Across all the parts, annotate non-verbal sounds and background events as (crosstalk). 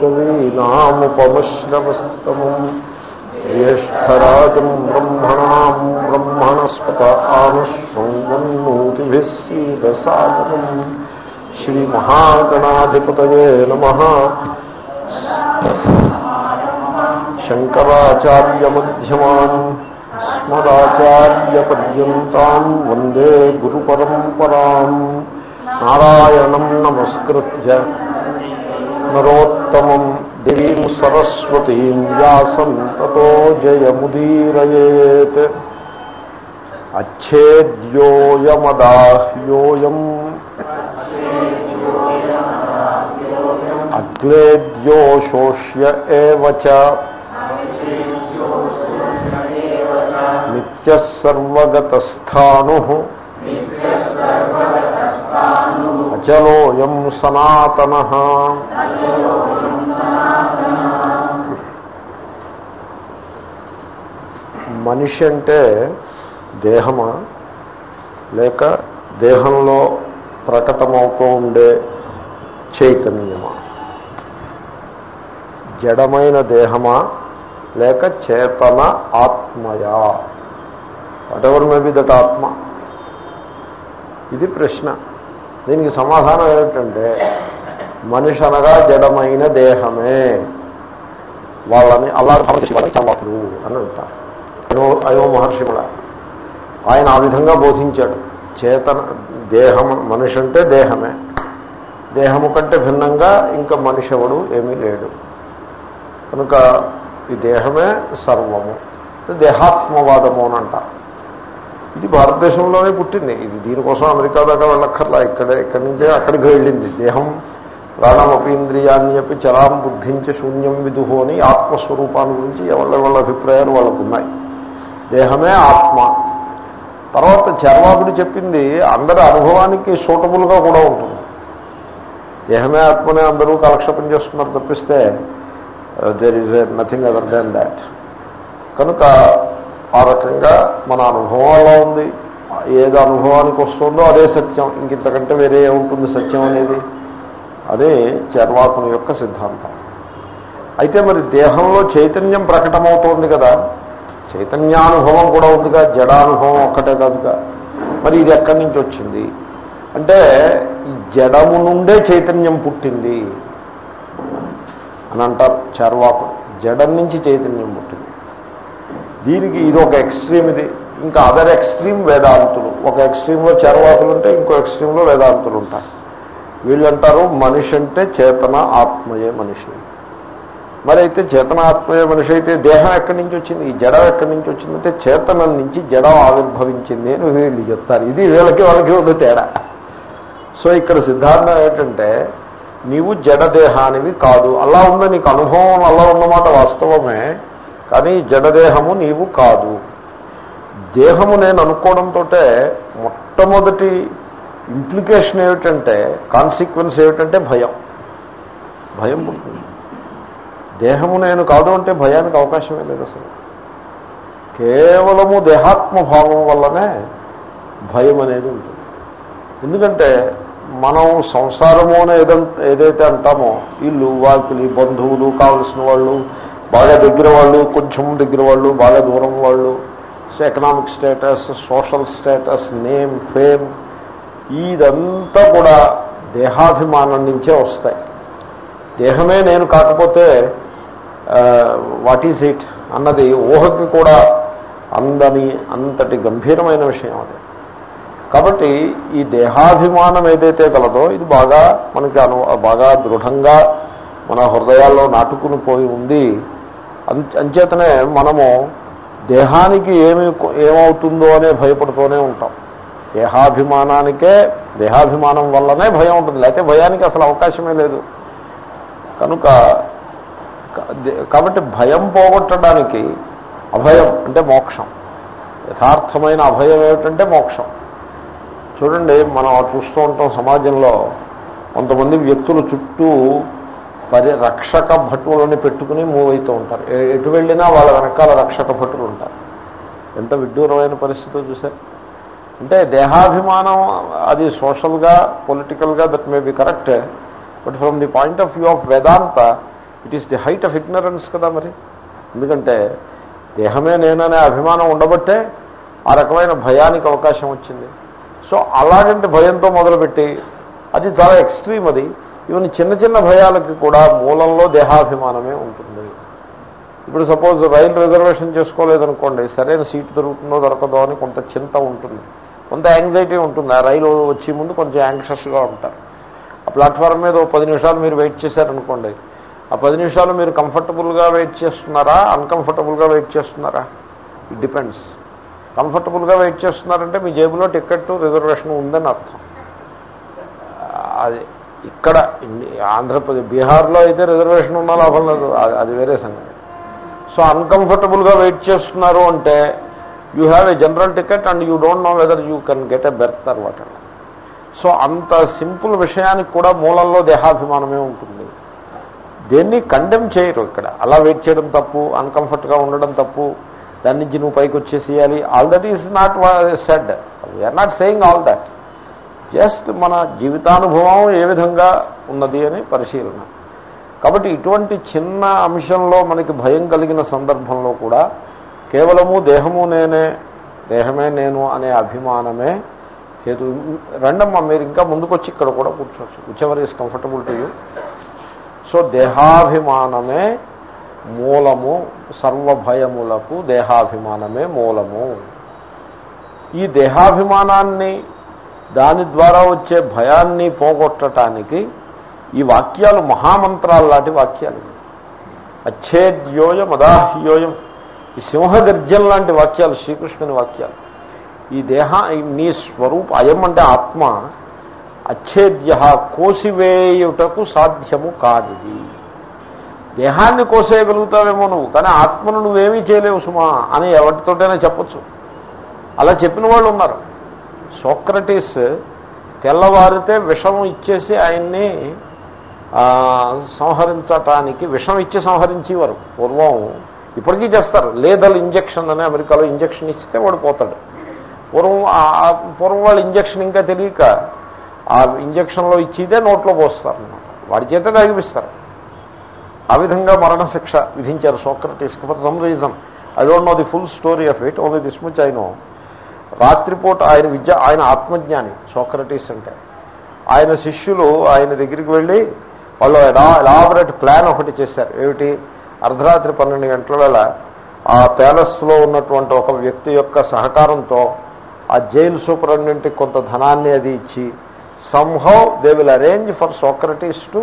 కవీనాముపమశ్రవస్తమం జ్యేష్టరాజం బ్రహ్మణా బ్రహ్మణస్పత ఆనుష్ణోతిభిः సీదసాగరం శ్రీమహాగణాధిపత శంకరాచార్యమ్యమాన్ అస్మదాచార్యపర్యంతం వందే గురు పరంపరా నారాయణం నమస్కృత్య नरोत्तम देवीं सरस्वती व्यासं ततो मुदीर अच्छेद्योऽयमदाह्योऽयम् अग्लेद्यो शोष्य एव च। సనాతన. మనిషి అంటే దేహమా? లేక దేహంలో ప్రకటమవుతూ ఉండే చైతన్యమా? జడమైన దేహమా? లేక చేతన ఆత్మయా? Whatever may be that ఆత్మ. ఇది ప్రశ్న. దీనికి సమాధానం ఏమిటంటే మనిషి అనగా జడమైన దేహమే. వాళ్ళని అలా వాళ్ళని అని అంటారు. అయో అయో మహర్షి కూడా. ఆయన ఆ విధంగా బోధించాడు. చేతన దేహం మనిషి అంటే దేహమే. దేహము కంటే భిన్నంగా ఇంకా మనిషి ఎవడు ఏమీ లేడు. కనుక ఈ దేహమే సర్వము. దేహాత్మవాదము అని అంటారు. ఇది భారతదేశంలోనే పుట్టింది. ఇది దీనికోసం అమెరికా దాకా వెళ్ళక్కర్లా. ఇక్కడే ఇక్కడి నుంచే అక్కడికి వెళ్ళింది. దేహం ప్రాణమపీంద్రియాన్ని చెప్పి చలాం బుద్ధించి శూన్యం విదుహు అని ఆత్మస్వరూపాన్ని గురించి ఎవరి వాళ్ళ అభిప్రాయాలు వాళ్ళకు ఉన్నాయి దేహమే ఆత్మ. తర్వాత చర్వాకుడు చెప్పింది అందరి అనుభవానికి సూటబుల్గా కూడా ఉంటుంది. దేహమే ఆత్మనే అందరూ కాలక్షేపం చేస్తున్నారు తప్పిస్తే there is nothing other than that కనుక ఆ రకంగా మన అనుభవం అలా ఉంది. ఏది అనుభవానికి వస్తుందో అదే సత్యం. ఇంకింతకంటే వేరే ఏముంటుంది సత్యం అనేది? అదే చర్వాకుని యొక్క సిద్ధాంతం. అయితే మరి దేహంలో చైతన్యం ప్రకటమవుతోంది కదా. చైతన్యానుభవం కూడా ఉందిగా. జడానుభవం ఒక్కటే కాదుగా. మరి ఇది ఎక్కడి నుంచి వచ్చింది? అంటే ఈ జడము నుండే చైతన్యం పుట్టింది. అని అంటారు చర్వాకుడు జడం నుంచి చైతన్యం పుట్టింది. దీనికి ఇది ఒక ఎక్స్ట్రీమ్ ఇది. ఇంకా అదర్ ఎక్స్ట్రీమ్ వేదాంతులు. ఒక ఎక్స్ట్రీమ్లో చరవాకులు ఉంటే ఇంకో ఎక్స్ట్రీమ్లో వేదాంతులు ఉంటారు వీళ్ళంటారు మనిషి అంటే చేతన ఆత్మయే మనిషి. మరి అయితే చేతన ఆత్మయే మనిషి అయితే దేహం ఎక్కడి నుంచి వచ్చింది? ఈ జడం ఎక్కడి నుంచి వచ్చిందంటే చేతనం నుంచి జడం ఆవిర్భవించింది అని వీళ్ళు చెప్తారు. ఇది వీళ్ళకి వాళ్ళకి ఉన్న తేడా. సో ఇక్కడ సిద్ధాంతం ఏంటంటే నీవు జడదేహానివి కాదు. అలా ఉందని నీకు అనుభవం అలా ఉన్నమాట వాస్తవమే. కానీ జడదేహము నీవు కాదు. దేహము నేను అనుకోవడంతో మొట్టమొదటి ఇంప్లికేషన్ ఏమిటంటే కాన్సిక్వెన్స్ ఏమిటంటే భయం. భయం పుడుతుంది. దేహము నేను కాదు అంటే భయానికి అవకాశమే లేదు అసలు. కేవలము దేహాత్మభావం వల్లనే భయం అనేది ఉంటుంది. ఎందుకంటే మనం సంసారము అని ఏదైతే అంటామో ఇల్లు వాకిలి బంధువులు కావలసిన వాళ్ళు బాగా దగ్గర వాళ్ళు కొంచెం దగ్గర వాళ్ళు బాగా దూరం వాళ్ళు. So economic status social status name fame ఇదంతా కూడా దేహాభిమానం నుంచే వస్తాయి. దేహమే నేను కాకపోతే వాట్ ఈజ్ ఇట్ అన్నది ఊహకి కూడా అందని అంతటి గంభీరమైన విషయం అది. కాబట్టి ఈ దేహాభిమానం ఏదైతే కలదో ఇది బాగా మనకి అను బాగా దృఢంగా మన హృదయాల్లో నాటుకుని పోయి ఉంది. అంచేతనే మనము దేహానికి ఏమి ఏమవుతుందో అనే భయపడుతూనే ఉంటాం. దేహాభిమానానికే దేహాభిమానం వల్లనే భయం ఉంటుంది. లేకపోతే భయానికి అసలు అవకాశమే లేదు. కనుక కాబట్టి భయం పోగొట్టడానికి అభయం అంటే మోక్షం. యథార్థమైన అభయం ఏమిటంటే మోక్షం. చూడండి మనం చూస్తూ ఉంటాం సమాజంలో కొంతమంది వ్యక్తులు చుట్టూ పరి రక్షక భటువులని పెట్టుకుని మూవ్ అవుతూ ఉంటారు. ఎటు వెళ్ళినా వాళ్ళ వెనకాల రక్షక భటులు ఉంటారు. ఎంత విడ్డూరమైన పరిస్థితి చూసారు అంటే దేహాభిమానం అది సోషల్గా పొలిటికల్గా that may be correct but from the point of view of Vedanta it is the height of ignorance కదా మరి. ఎందుకంటే దేహమే నేననే అభిమానం ఉండబట్టే ఆ రకమైన భయానికి అవకాశం వచ్చింది. సో అలాగంటే భయంతో మొదలుపెట్టి అది చాలా ఎక్స్ట్రీమ్ అది. ఈవెన్ చిన్న చిన్న భయాలకి కూడా మూలంలో దేహాభిమానమే ఉంటుంది. ఇప్పుడు సపోజ్ రైలు రిజర్వేషన్ చేసుకోలేదనుకోండి సరైన సీటు దొరుకుతుందో దొరకదో అని కొంత చింత ఉంటుంది. కొంత యాంగ్జైటీ ఉంటుంది. ఆ రైలు వచ్చే ముందు కొంచెం యాంగ్షస్గా ఉంటారు. ఆ ప్లాట్ఫామ్ మీద ఓ పది నిమిషాలు మీరు వెయిట్ చేశారనుకోండి ఆ పది నిమిషాలు మీరు కంఫర్టబుల్గా వెయిట్ చేస్తున్నారా అన్కంఫర్టబుల్గా వెయిట్ చేస్తున్నారా? ఇట్ డిపెండ్స్ కంఫర్టబుల్గా వెయిట్ చేస్తున్నారంటే మీ జేబులో టికెట్ రిజర్వేషన్ ఉందని అర్థం. అది ఇక్కడ ఆంధ్రప్రదేశ్ బీహార్లో అయితే రిజర్వేషన్ ఉన్నా లాభం లేదు. అది- వేరే సంగతి. సో అన్కంఫర్టబుల్గా వెయిట్ చేస్తున్నారు అంటే you have a general ticket and you don't know whether you can get a berth అనమాట సో అంత సింపుల్ విషయానికి కూడా మూలంలో దేహాభిమానమే ఉంటుంది. దేన్ని కండెమ్ చేయరు ఇక్కడ. అలా వెయిట్ చేయడం తప్పు అన్కంఫర్ట్గా ఉండడం తప్పు దాని నుంచి నువ్వు పైకి వచ్చేసేయాలి. All that is not said we're not saying all that just మన జీవితానుభవం ఏ విధంగా ఉన్నది అని పరిశీలన. కాబట్టి ఇటువంటి చిన్న అంశంలో మనకి భయం కలిగిన సందర్భంలో కూడా కేవలము దేహము నేనే దేహమే నేను అనే అభిమానమే హేతు. రెండమ్మా మీరు ఇంకా ముందుకొచ్చి ఇక్కడ కూడా కూర్చోవచ్చు. Which is comfortable to you so దేహాభిమానమే మూలము సర్వభయములకు దేహాభిమానమే మూలము. ఈ దేహాభిమానాన్ని దాని ద్వారా వచ్చే భయాన్ని పోగొట్టడానికి ఈ వాక్యాలు మహామంత్రాలు లాంటి వాక్యాలు. అచ్ఛేద్యోయం అదాహ్యోయం. ఈ సింహగర్జం లాంటి వాక్యాలు శ్రీకృష్ణుని వాక్యాలు. ఈ దేహ నీ స్వరూప అయం అంటే ఆత్మ అచ్ఛేద్య కోసివేయుటకు సాధ్యము కానిది. దేహాన్ని కోసేయగలుగుతావేమో నువ్వు కానీ ఆత్మను నువ్వేమీ చేయలేవు సుమా అని ఎవరితోటైనా చెప్పొచ్చు. అలా చెప్పిన వాళ్ళు ఉన్నారు. సోక్రటీస్ తెల్లవారితే విషం ఇచ్చేసి ఆయన్ని సంహరించటానికి విషం ఇచ్చి సంహరించేవారు. పూర్వం ఇప్పటికీ చేస్తారు. లేదల్ ఇంజక్షన్ అని అమెరికాలో ఇంజక్షన్ ఇస్తే వాడు పోతాడు. పూర్వం ఆ- పూర్వం వాళ్ళు ఇంజక్షన్ ఇంకా తెలియక ఆ ఇంజక్షన్లో ఇచ్చిదే నోట్లో పోస్తారు. అన్నమాట వాడి చేత తాగిపిస్తారు. ఆ విధంగా మరణశిక్ష విధించారు సోక్రటీస్కి for some reason I don't know the full story of it. Only this much I know. రాత్రిపూట ఆయన విద్య ఆయన ఆత్మజ్ఞాని సోక్రటీస్ అంటే. ఆయన శిష్యులు ఆయన దగ్గరికి వెళ్ళి వాళ్ళు ఎలాబరేట్ ప్లాన్ ఒకటి చేశారు. ఏమిటి? అర్ధరాత్రి పన్నెండు గంటల వేళ ఆ ప్యాలెస్లో ఉన్నటువంటి ఒక వ్యక్తి యొక్క సహకారంతో ఆ జైలు సూపరింటెండెంట్కి కొంత ధనాన్ని అది ఇచ్చి somehow they will arrange for Socrates to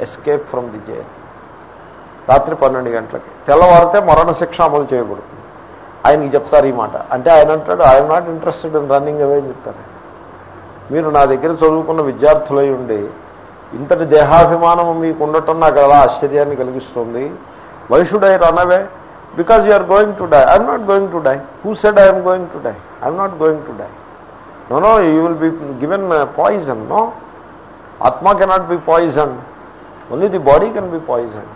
escape from the jail రాత్రి పన్నెండు గంటలకి. తెల్లవారితే మరణశిక్ష అమలు చేయబడుతుంది ఆయనకి చెప్తారు ఈ మాట. అంటే ఆయన అంటాడు I'm not interested in running away అని చెప్తారు. మీరు నా దగ్గర చదువుకున్న విద్యార్థులై ఉండి ఇంతటి దేహాభిమానం మీకు ఉండటం నాకు అలా ఆశ్చర్యాన్ని కలిగిస్తుంది. Why should I run away because you're going to die I'm not going to die who said I'm going to die I'm not going to die no no you will be given poison no atma cannot be poison only the body can be poison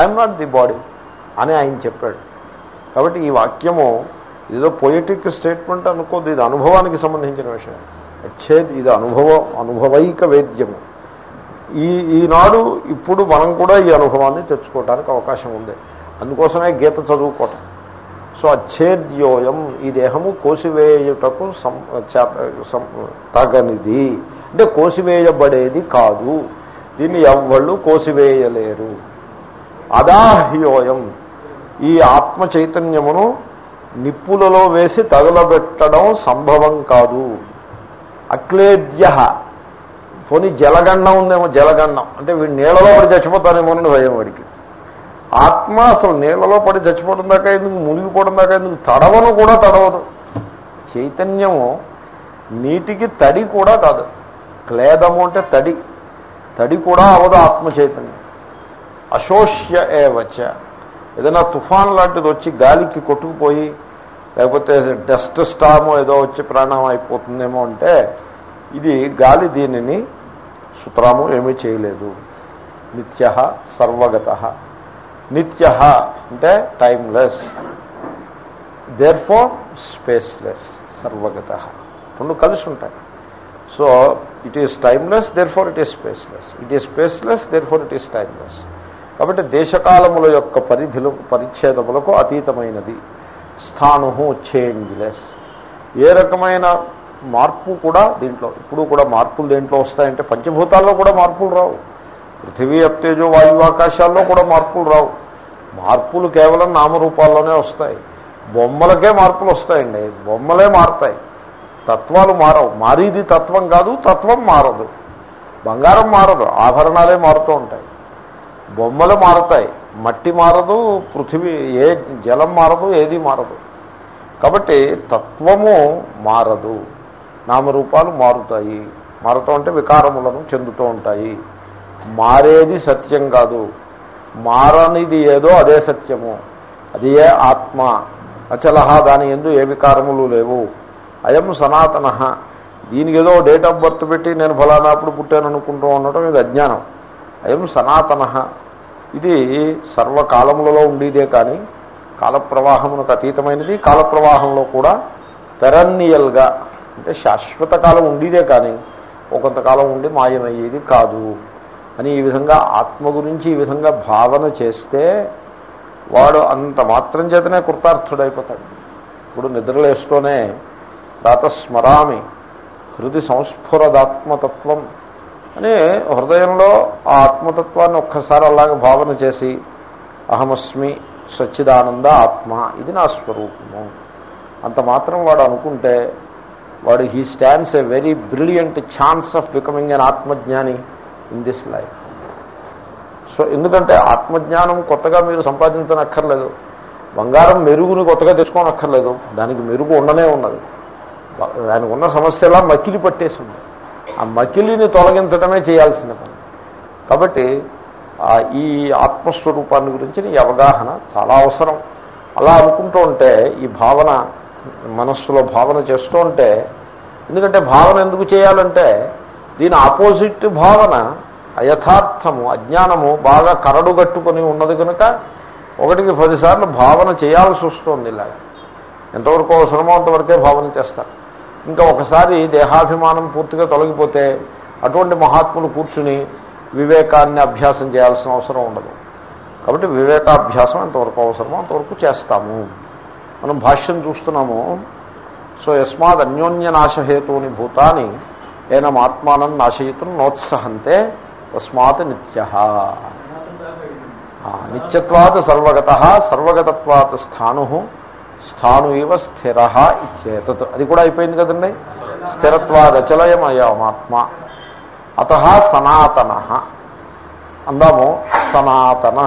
I'm not the body అని ఆయన చెప్పాడు. కాబట్టి ఈ వాక్యము ఏదో poetic statement అనుకోదు ఇది అనుభవానికి సంబంధించిన విషయం. అచ్చేది ఇది అనుభవం అనుభవైక వేద్యము. ఈ ఈనాడు ఇప్పుడు మనం కూడా ఈ అనుభవాన్ని తెచ్చుకోవడానికి అవకాశం ఉంది. అందుకోసమే గీత చదువుకోవటం. సో అచ్చేద్యోయం ఈ దేహము కోసివేయుటకు సం సం- తగనిది. అంటే కోసివేయబడేది కాదు. దీన్ని ఎవ్వళ్ళు కోసివేయలేరు. అదాహ్యోయం. ఈ ఆత్మ చైతన్యమును నిప్పులలో వేసి తగులబెట్టడం సంభవం కాదు. అక్లేద్య పోనీ జలగండం ఉందేమో జలగండం. అంటే వీడు నీళ్ళలో పడి చచ్చిపోతానేమో అని భయం వాడికి. ఆత్మ అసలు నీళ్ళలో పడి చచ్చిపోవడం దాకా ఎందుకు మునిగిపోవడం దాకా ఎందుకు? తడవను కూడా తడవదు. చైతన్యము నీటికి తడి కూడా కాదు. క్లేదము అంటే తడి. తడి కూడా అవదు ఆత్మ చైతన్యం. అశోష్య ఏవచ్చ ఏదైనా తుఫాన్ లాంటిది వచ్చి గాలికి కొట్టుకుపోయి లేకపోతే డస్ట్ స్టామో ఏదో వచ్చి ప్రాణం అయిపోతుందేమో అంటే ఇది గాలి దీనిని సుతరాము ఏమీ చేయలేదు. నిత్య సర్వగత. నిత్య అంటే టైమ్లెస్. దేర్ ఫోర్ స్పేస్లెస్ సర్వగత. రెండు కలిసి ఉంటాయి. So it is timeless therefore it is spaceless it is spaceless therefore it is timeless కాబట్టి దేశకాలముల యొక్క పరిధిలు పరిచ్ఛేదములకు అతీతమైనది. స్థాను చేంజ్లెస్ ఏ రకమైన మార్పు కూడా దీంట్లో ఇప్పుడు కూడా మార్పులు దేంట్లో వస్తాయంటే పంచభూతాల్లో కూడా మార్పులు రావు. పృథివీ అప్తేజో వాయు ఆకాశాల్లో కూడా మార్పులు రావు. మార్పులు కేవలం నామరూపాల్లోనే వస్తాయి. బొమ్మలకే మార్పులు వస్తాయండి. బొమ్మలే మారుతాయి. తత్వాలు మారవు. మారీది తత్వం కాదు తత్వం మారదు. బంగారం మారదు. ఆభరణాలే మారుతూ ఉంటాయి. బొమ్మలు మారతాయి. మట్టి మారదు పృథివీ ఏ జలం మారదు ఏది మారదు. కాబట్టి తత్వము మారదు. నామరూపాలు మారుతాయి. మారుతూ ఉంటే వికారములను చెందుతూ ఉంటాయి. మారేది సత్యం కాదు. మారనిది ఏదో అదే సత్యము. అది ఏ ఆత్మ. అచలహ దాని ఎందు ఏ వికారములు లేవు. అయం సనాతన. దీనికి ఏదో డేట్ ఆఫ్ బర్త్ పెట్టి నేను ఫలానాప్పుడు పుట్టాను అనుకుంటూ ఉండటం ఇది అజ్ఞానం. అయం సనాతన. ఇది సర్వకాలములలో ఉండేదే కానీ కాలప్రవాహమునకు అతీతమైనది. కాలప్రవాహంలో కూడా పెరన్నియల్గా అంటే శాశ్వత కాలం ఉండేదే కానీ ఒక కొంతకాలం ఉండి మాయమయ్యేది కాదు. అని ఈ విధంగా ఆత్మ గురించి ఈ విధంగా భావన చేస్తే వాడు అంత మాత్రం చేతనే కృతార్థుడైపోతాడు. ఇప్పుడు నిద్రలేస్తూనే రాతస్మరామి హృది సంస్ఫురదాత్మతత్వం అని హృదయంలో ఆ ఆత్మతత్వాన్ని ఒక్కసారి అలాగ భావన చేసి అహమస్మి సచ్చిదానంద ఆత్మ ఇది నా స్వరూపము. అంత మాత్రం వాడు అనుకుంటే వాడు he stands a very brilliant chance of becoming an atmajnani in this life. So ఎందుకంటే ఆత్మజ్ఞానం కొత్తగా మీరు సంపాదించనక్కర్లేదు. బంగారం మెరుగుని కొత్తగా తెచ్చుకోనక్కర్లేదు. దానికి మెరుగు ఉండనే ఉన్నది. దానికి ఉన్న సమస్యలా మక్కిలి పట్టేసి ఉంది ఆ మకిలిని తొలగించడమే చేయాల్సిన పని. కాబట్టి ఈ ఆత్మస్వరూపాన్ని గురించి ఈ అవగాహన చాలా అవసరం. అలా అనుకుంటూ ఉంటే ఈ భావన మనస్సులో భావన చేస్తూ ఉంటే ఎందుకంటే భావన ఎందుకు చేయాలంటే దీని ఆపోజిట్ భావన అయథార్థము అజ్ఞానము బాగా కరడు కట్టుకొని ఉన్నది కనుక ఒకటికి పదిసార్లు భావన చేయాల్సి వస్తుంది ఇలా ఎంతవరకు అవసరమో అంతవరకే భావన చేస్తారు. ఇంకా ఒకసారి దేహాభిమానం పూర్తిగా తొలగిపోతే అటువంటి మహాత్ములు కూర్చుని వివేకాన్ని అభ్యాసం చేయాల్సిన అవసరం ఉండదు. కాబట్టి వివేకాభ్యాసం ఎంతవరకు అవసరమో అంతవరకు చేస్తాము. మనం భాష్యం చూస్తున్నాము సో యస్మాద్ అన్యోన్య నాశహేతుని భూతాన్ని ఏనం ఆత్మానం నాశయితం నోత్సహంతే తస్మాత్ నిత్య. నిత్యత్వాత్ సర్వగత సర్వగతత్వాత్ స్థాను స్థాను ఇవ స్థిర ఇచ్చేతత్ అది కూడా అయిపోయింది కదండి? స్థిరత్వాదచలయమయమాత్మ అత సనాతన। అందాము సనాతన।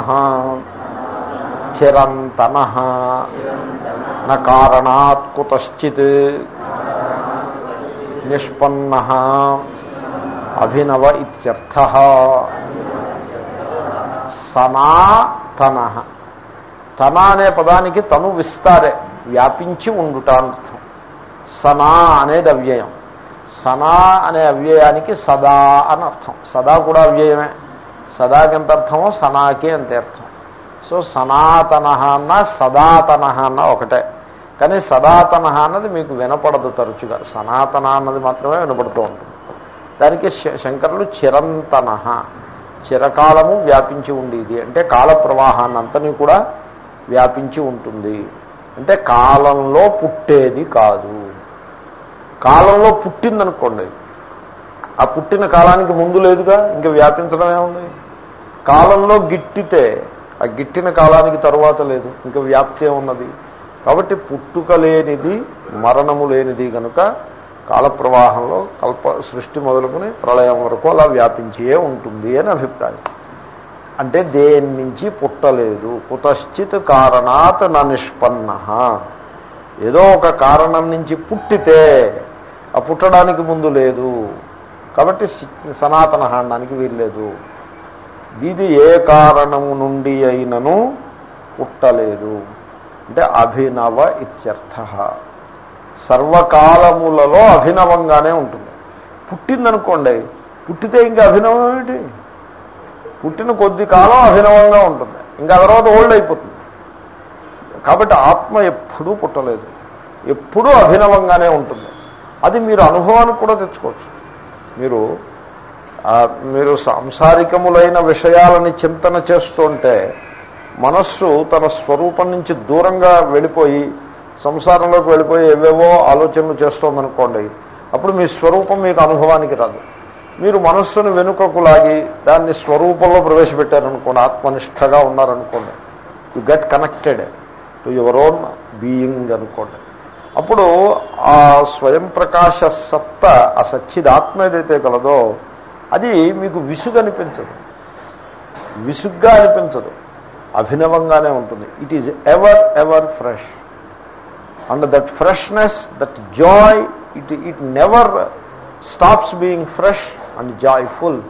చిరంతన కారణాత్ కుతశ్చిత్। నిష్పన్న। అభినవ ఇత్యర్థ। సనాతన। తన అనే పదానికి తను విస్తారే వ్యాపించి ఉండుటానర్థం. సనా అనేది అవ్యయం. సనా అనే అవ్యయానికి సదా అని అర్థం సదా కూడా అవ్యయమే. సదాకి ఎంత అర్థమో సనాకి అంతే అర్థం. సో సనాతన అన్న సదాతన అన్న ఒకటే. కానీ సదాతన అన్నది మీకు వినపడదు తరచుగా. సనాతన అన్నది మాత్రమే వినపడుతూ ఉంటుంది. దానికి శంకరులు చిరంతన చిరకాలము వ్యాపించి ఉండేది. అంటే కాల ప్రవాహాన్ని అంతని కూడా వ్యాపించి ఉంటుంది. అంటే కాలంలో పుట్టేది కాదు. కాలంలో పుట్టిందనుకోండి. ఆ పుట్టిన కాలానికి ముందు లేదుగా ఇంకా వ్యాపించడమే ఏముంది కాలంలో గిట్టితే ఆ గిట్టిన కాలానికి తరువాత లేదు ఇంకా వ్యాప్తే ఉన్నది. కాబట్టి పుట్టుక లేనిది మరణము లేనిది కనుక కాలప్రవాహంలో కల్ప సృష్టి మొదలుకుని ప్రళయం వరకు అలా వ్యాపించే ఉంటుంది అని అభిప్రాయం. అంటే దేని నుంచి పుట్టలేదు. కుతశ్చిత్ కారణాత్ నా నిష్పన్న. ఏదో ఒక కారణం నుంచి పుట్టితే ఆ పుట్టడానికి ముందు లేదు. కాబట్టి సనాతన అనడానికి వీల్లేదు ఇది ఏ కారణము నుండి అయినను పుట్టలేదు. అంటే అభినవ ఇత్యర్థ. సర్వకాలములలో అభినవంగానే ఉంటుంది. పుట్టిందనుకోండి పుట్టితే ఇంకా అభినవం ఏమిటి? పుట్టిన కొద్ది కాలం అభినవంగా ఉంటుంది. ఇంకా తర్వాత ఓల్డ్ అయిపోతుంది. కాబట్టి ఆత్మ ఎప్పుడూ పుట్టలేదు. ఎప్పుడూ అభినవంగానే ఉంటుంది. అది మీరు అనుభవానికి కూడా తెచ్చుకోవచ్చు. మీరు మీరు సాంసారికములైన విషయాలని చింతన చేస్తుంటే మనస్సు తన స్వరూపం నుంచి దూరంగా వెళ్ళిపోయి సంసారంలోకి వెళ్ళిపోయి ఏవేవో ఆలోచనలు చేస్తోందనుకోండి అప్పుడు మీ స్వరూపం మీకు అనుభవానికి రాదు. మీరు మనస్సును వెనుకకు లాగి దాన్ని స్వరూపంలో ప్రవేశపెట్టారనుకోండి ఆత్మనిష్టగా ఉన్నారనుకోండి you get connected to your own being అనుకోండి. అప్పుడు ఆ స్వయం ప్రకాశ సత్త ఆ సచ్చిదాత్మ ఏదైతే కలదో అది మీకు విసుగు అనిపించదు. విసుగ్గా అనిపించదు. అభినవంగానే ఉంటుంది. It is ever ever fresh and that freshness that joy it it never stops being fresh and joyful.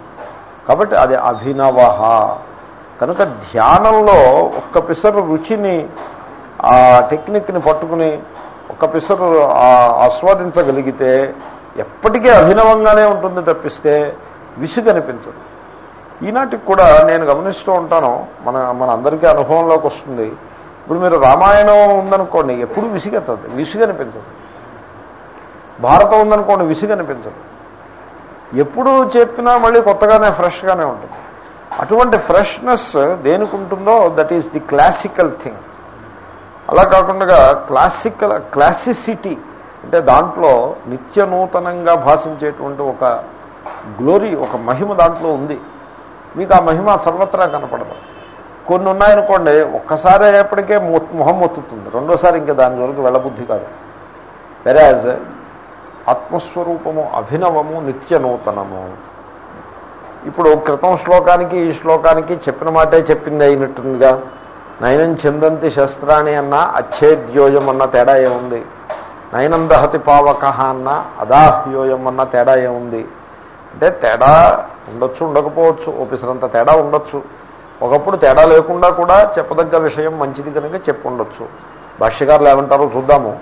కాబట్టి అది అభినవ కనుక ధ్యానంలో ఒక్క పిసరు రుచిని ఆ టెక్నిక్ని పట్టుకుని ఒక్క పిసరు ఆస్వాదించగలిగితే ఎప్పటికీ అభినవంగానే ఉంటుంది తప్పిస్తే విసుగనిపించదు ఈనాటికి కూడా నేను గమనిస్తూ ఉంటాను. మన మన అందరికీ అనుభవంలోకి వస్తుంది. ఇప్పుడు మీరు రామాయణం ఉందనుకోండి ఎప్పుడు విసిగెత్తదు విసుగు అనిపించదు భారతం ఉందనుకోండి విసుగనిపించదు. ఎప్పుడు చెప్పినా మళ్ళీ కొత్తగానే ఫ్రెష్గానే ఉంటుంది. అటువంటి ఫ్రెష్నెస్ దేనికి ఉంటుందో that is the classical thing అలా కాకుండా క్లాసికల్ క్లాసిసిటీ అంటే దాంట్లో నిత్య నూతనంగా భాషించేటువంటి ఒక గ్లోరీ ఒక మహిమ దాంట్లో ఉంది. మీకు ఆ మహిమ సర్వత్రా కనపడదు. కొన్ని ఉన్నాయనుకోండి ఒక్కసారి అయ్యేప్పటికే మొహం మొత్తుతుంది. రెండోసారి ఇంకా దాని జోలికి వెళ్ళబుద్ధి కాదు. వెరాజ్ ఆత్మస్వరూపము అభినవము నిత్య నూతనము ఇప్పుడు క్రితం శ్లోకానికి ఈ శ్లోకానికి చెప్పిన మాటే చెప్పింది అయినట్టుందిగా. నయనం చెందంతి శస్త్రాణి అన్న అచ్చేద్యోయం అన్న తేడా ఏముంది? నయనం దహతి పావక అన్న అదాహ్యోయం అన్న తేడా ఏముంది? అంటే తేడా ఉండొచ్చు ఉండకపోవచ్చు ఓపిసరంత తేడా ఉండొచ్చు. ఒకప్పుడు తేడా లేకుండా కూడా చెప్పదగ్గ విషయం మంచిది కనుక చెప్పుండొచ్చు భాష్యకారులు ఏమంటారో చూద్దాము.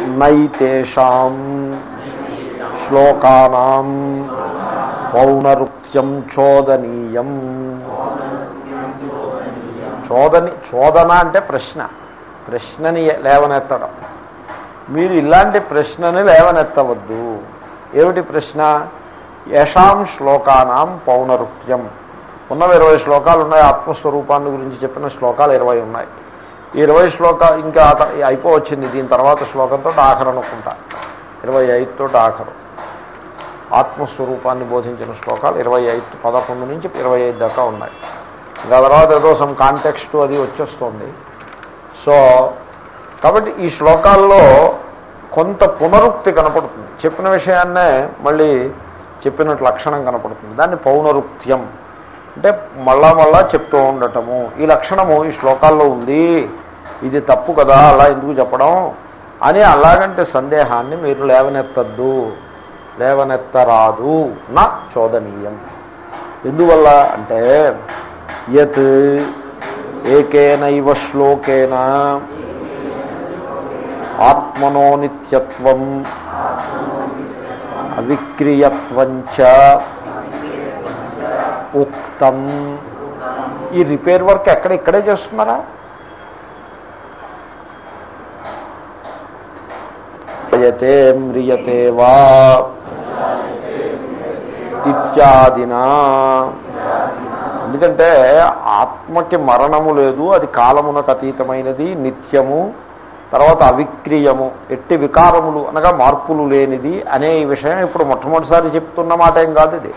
నైతేషాం శ్లోకానాం పౌనరుక్త్యం చోదనీయం. చోదని చోదన అంటే ప్రశ్న. ప్రశ్నని లేవనెత్తడం. మీరు ఇలాంటి ప్రశ్నని లేవనెత్తవద్దు. ఏమిటి ప్రశ్న? యషాం శ్లోకానాం పౌనరుక్త్యం ఉన్నవి ఇరవై శ్లోకాలు ఉన్నాయి ఆత్మస్వరూపాన్ని గురించి చెప్పిన శ్లోకాలు ఇరవై ఉన్నాయి. ఇరవై శ్లోక ఇంకా అయిపోవచ్చింది. దీని తర్వాత శ్లోకంతో ఆఖరు అనుకుంటా. ఇరవై ఐదుతో ఆఖరు ఆత్మస్వరూపాన్ని బోధించిన శ్లోకాలు ఇరవై ఐదు పదకొండు నుంచి ఇరవై ఐదు దాకా ఉన్నాయి. ఇంకా తర్వాత ఏదో సమ్ కాంటెక్స్ట్ అది వచ్చేస్తుంది. సో కాబట్టి ఈ శ్లోకాల్లో కొంత పునరుక్తి కనపడుతుంది. చెప్పిన విషయాన్నే మళ్ళీ చెప్పినట్టు లక్షణం కనపడుతుంది. దాన్ని పౌనరుక్త్యం. అంటే మళ్ళా మళ్ళా చెప్తూ ఉండటము. ఈ లక్షణము ఈ శ్లోకాల్లో ఉంది. ఇది తప్పు కదా అలా ఎందుకు చెప్పడం? అని అలాగంటే సందేహాన్ని మీరు లేవనెత్తద్దు. లేవనెత్తరాదు. నా చోదనీయం. ఎందువల్ల అంటే యత్ ఏకేనైవ శ్లోకేన ఆత్మనో నిత్యత్వం అవిక్రియత్వంచ ఉక్తం. ఈ రిపేర్ వర్క్ ఎక్కడ ఇక్కడే చేస్తున్నారా? యతే మ్రియతే వా ఇత్యాదినా ఎందుకంటే ఆత్మకి మరణము లేదు అది కాలమునకు అతీతమైనది నిత్యము తర్వాత అవిక్రీయము ఎట్టి వికారములు అనగా మార్పులు లేనిది అనే ఈ విషయం ఇప్పుడు మొట్టమొదటిసారి చెప్తున్న మాట ఏం కాదు ఇది.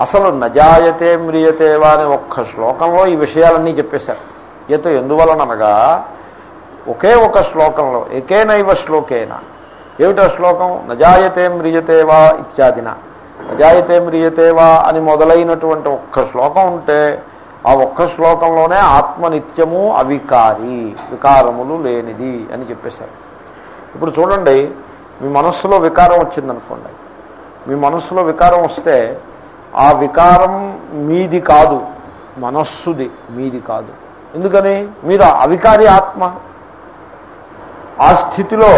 అసలు నజాయతే మ్రియతేవా అనే ఒక్క శ్లోకంలో ఈ విషయాలన్నీ చెప్పేశారు. ఈత ఎందువలనగా ఒకే ఒక శ్లోకంలో ఏకేనైవ శ్లోకేన ఏమిటా శ్లోకం? నజాయతే మ్రియతేవా ఇత్యాదిన. నజాయతే మ్రియతేవా అని మొదలైనటువంటి ఒక్క శ్లోకం ఉంటే ఆ ఒక్క శ్లోకంలోనే ఆత్మ నిత్యము అవికారి వికారములు లేనిది అని చెప్పేశారు. ఇప్పుడు చూడండి మీ మనస్సులో వికారం వచ్చిందనుకోండి. మీ మనస్సులో వికారం వస్తే ఆ వికారం మీది కాదు మనస్సుది మీది కాదు. ఎందుకని? మీరు అవికారి ఆత్మ. ఆ స్థితిలో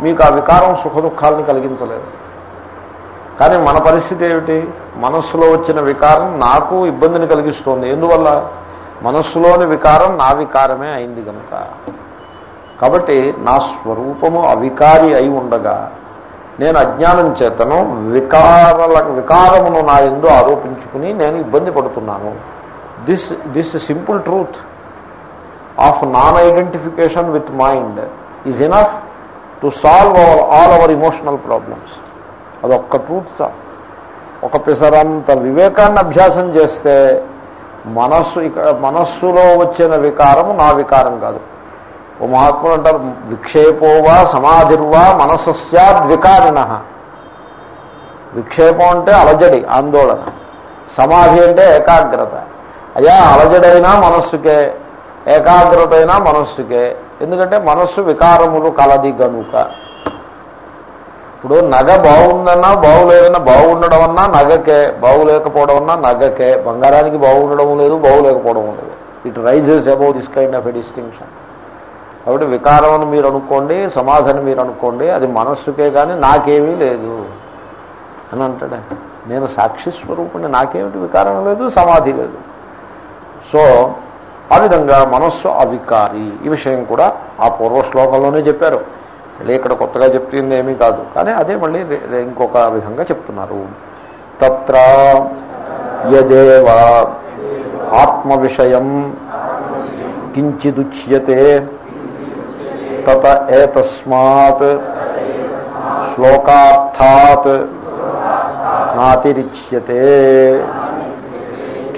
మీకు ఆ వికారం సుఖ దుఃఖాలని కలిగించలేదు. కానీ మన పరిస్థితి ఏమిటి? మనస్సులో వచ్చిన వికారం నాకు ఇబ్బందిని కలిగిస్తోంది. ఎందువల్ల? మనస్సులోని వికారం నా వికారమే అయింది కనుక కాబట్టి నా స్వరూపము అవికారి అయి ఉండగా నేను అజ్ఞానం చేతను వికారల వికారమును నా ఎందు ఆరోపించుకుని నేను ఇబ్బంది పడుతున్నాను. This this simple truth of non identification with mind is enough to solve our all our emotional problems అదొక్క ట్రూత్ చాలు ఒక పిసరంత వివేకాన్ని అభ్యాసం చేస్తే మనస్సు ఇక మనస్సులో వచ్చిన వికారము నా వికారం కాదు. ఓ మహాత్ములు అంటారు విక్షేపోవా సమాధిర్వా మనసస్యాద్వికారిణ విక్షేపం అంటే అలజడి ఆందోళన. సమాధి అంటే ఏకాగ్రత. అయ్యా అలజడైనా మనస్సుకే ఏకాగ్రత అయినా మనస్సుకే ఎందుకంటే మనస్సు వికారములు కలది గనుక ఇప్పుడు నగ బాగుందన్నా బాగులేదన్నా బాగుండడం అన్నా నగకే బాగులేకపోవడం అన్నా నగకే. బంగారానికి బాగుండడం లేదు బాగులేకపోవడం లేదు. It rises about this kind of a distinction కాబట్టి వికారం అని మీరు అనుకోండి సమాధానం మీరు అనుకోండి అది మనస్సుకే కానీ నాకేమీ లేదు అని అంటాడే. నేను సాక్షి స్వరూపుణ్ణి నాకేమిటి వికారం లేదు సమాధి లేదు. సో ఆ విధంగా మనస్సు అవికారి. ఈ విషయం కూడా ఆ పూర్వ శ్లోకంలోనే చెప్పారు. మళ్ళీ ఇక్కడ కొత్తగా చెప్తుంది ఏమీ కాదు. కానీ అదే మళ్ళీ ఇంకొక విధంగా చెప్తున్నారు. తత్ర యదేవ ఆత్మ విషయం కించిదుచ్యతే తత ఏతస్మాత్ శ్లోకార్థాత్ నాతిరిచ్యతే.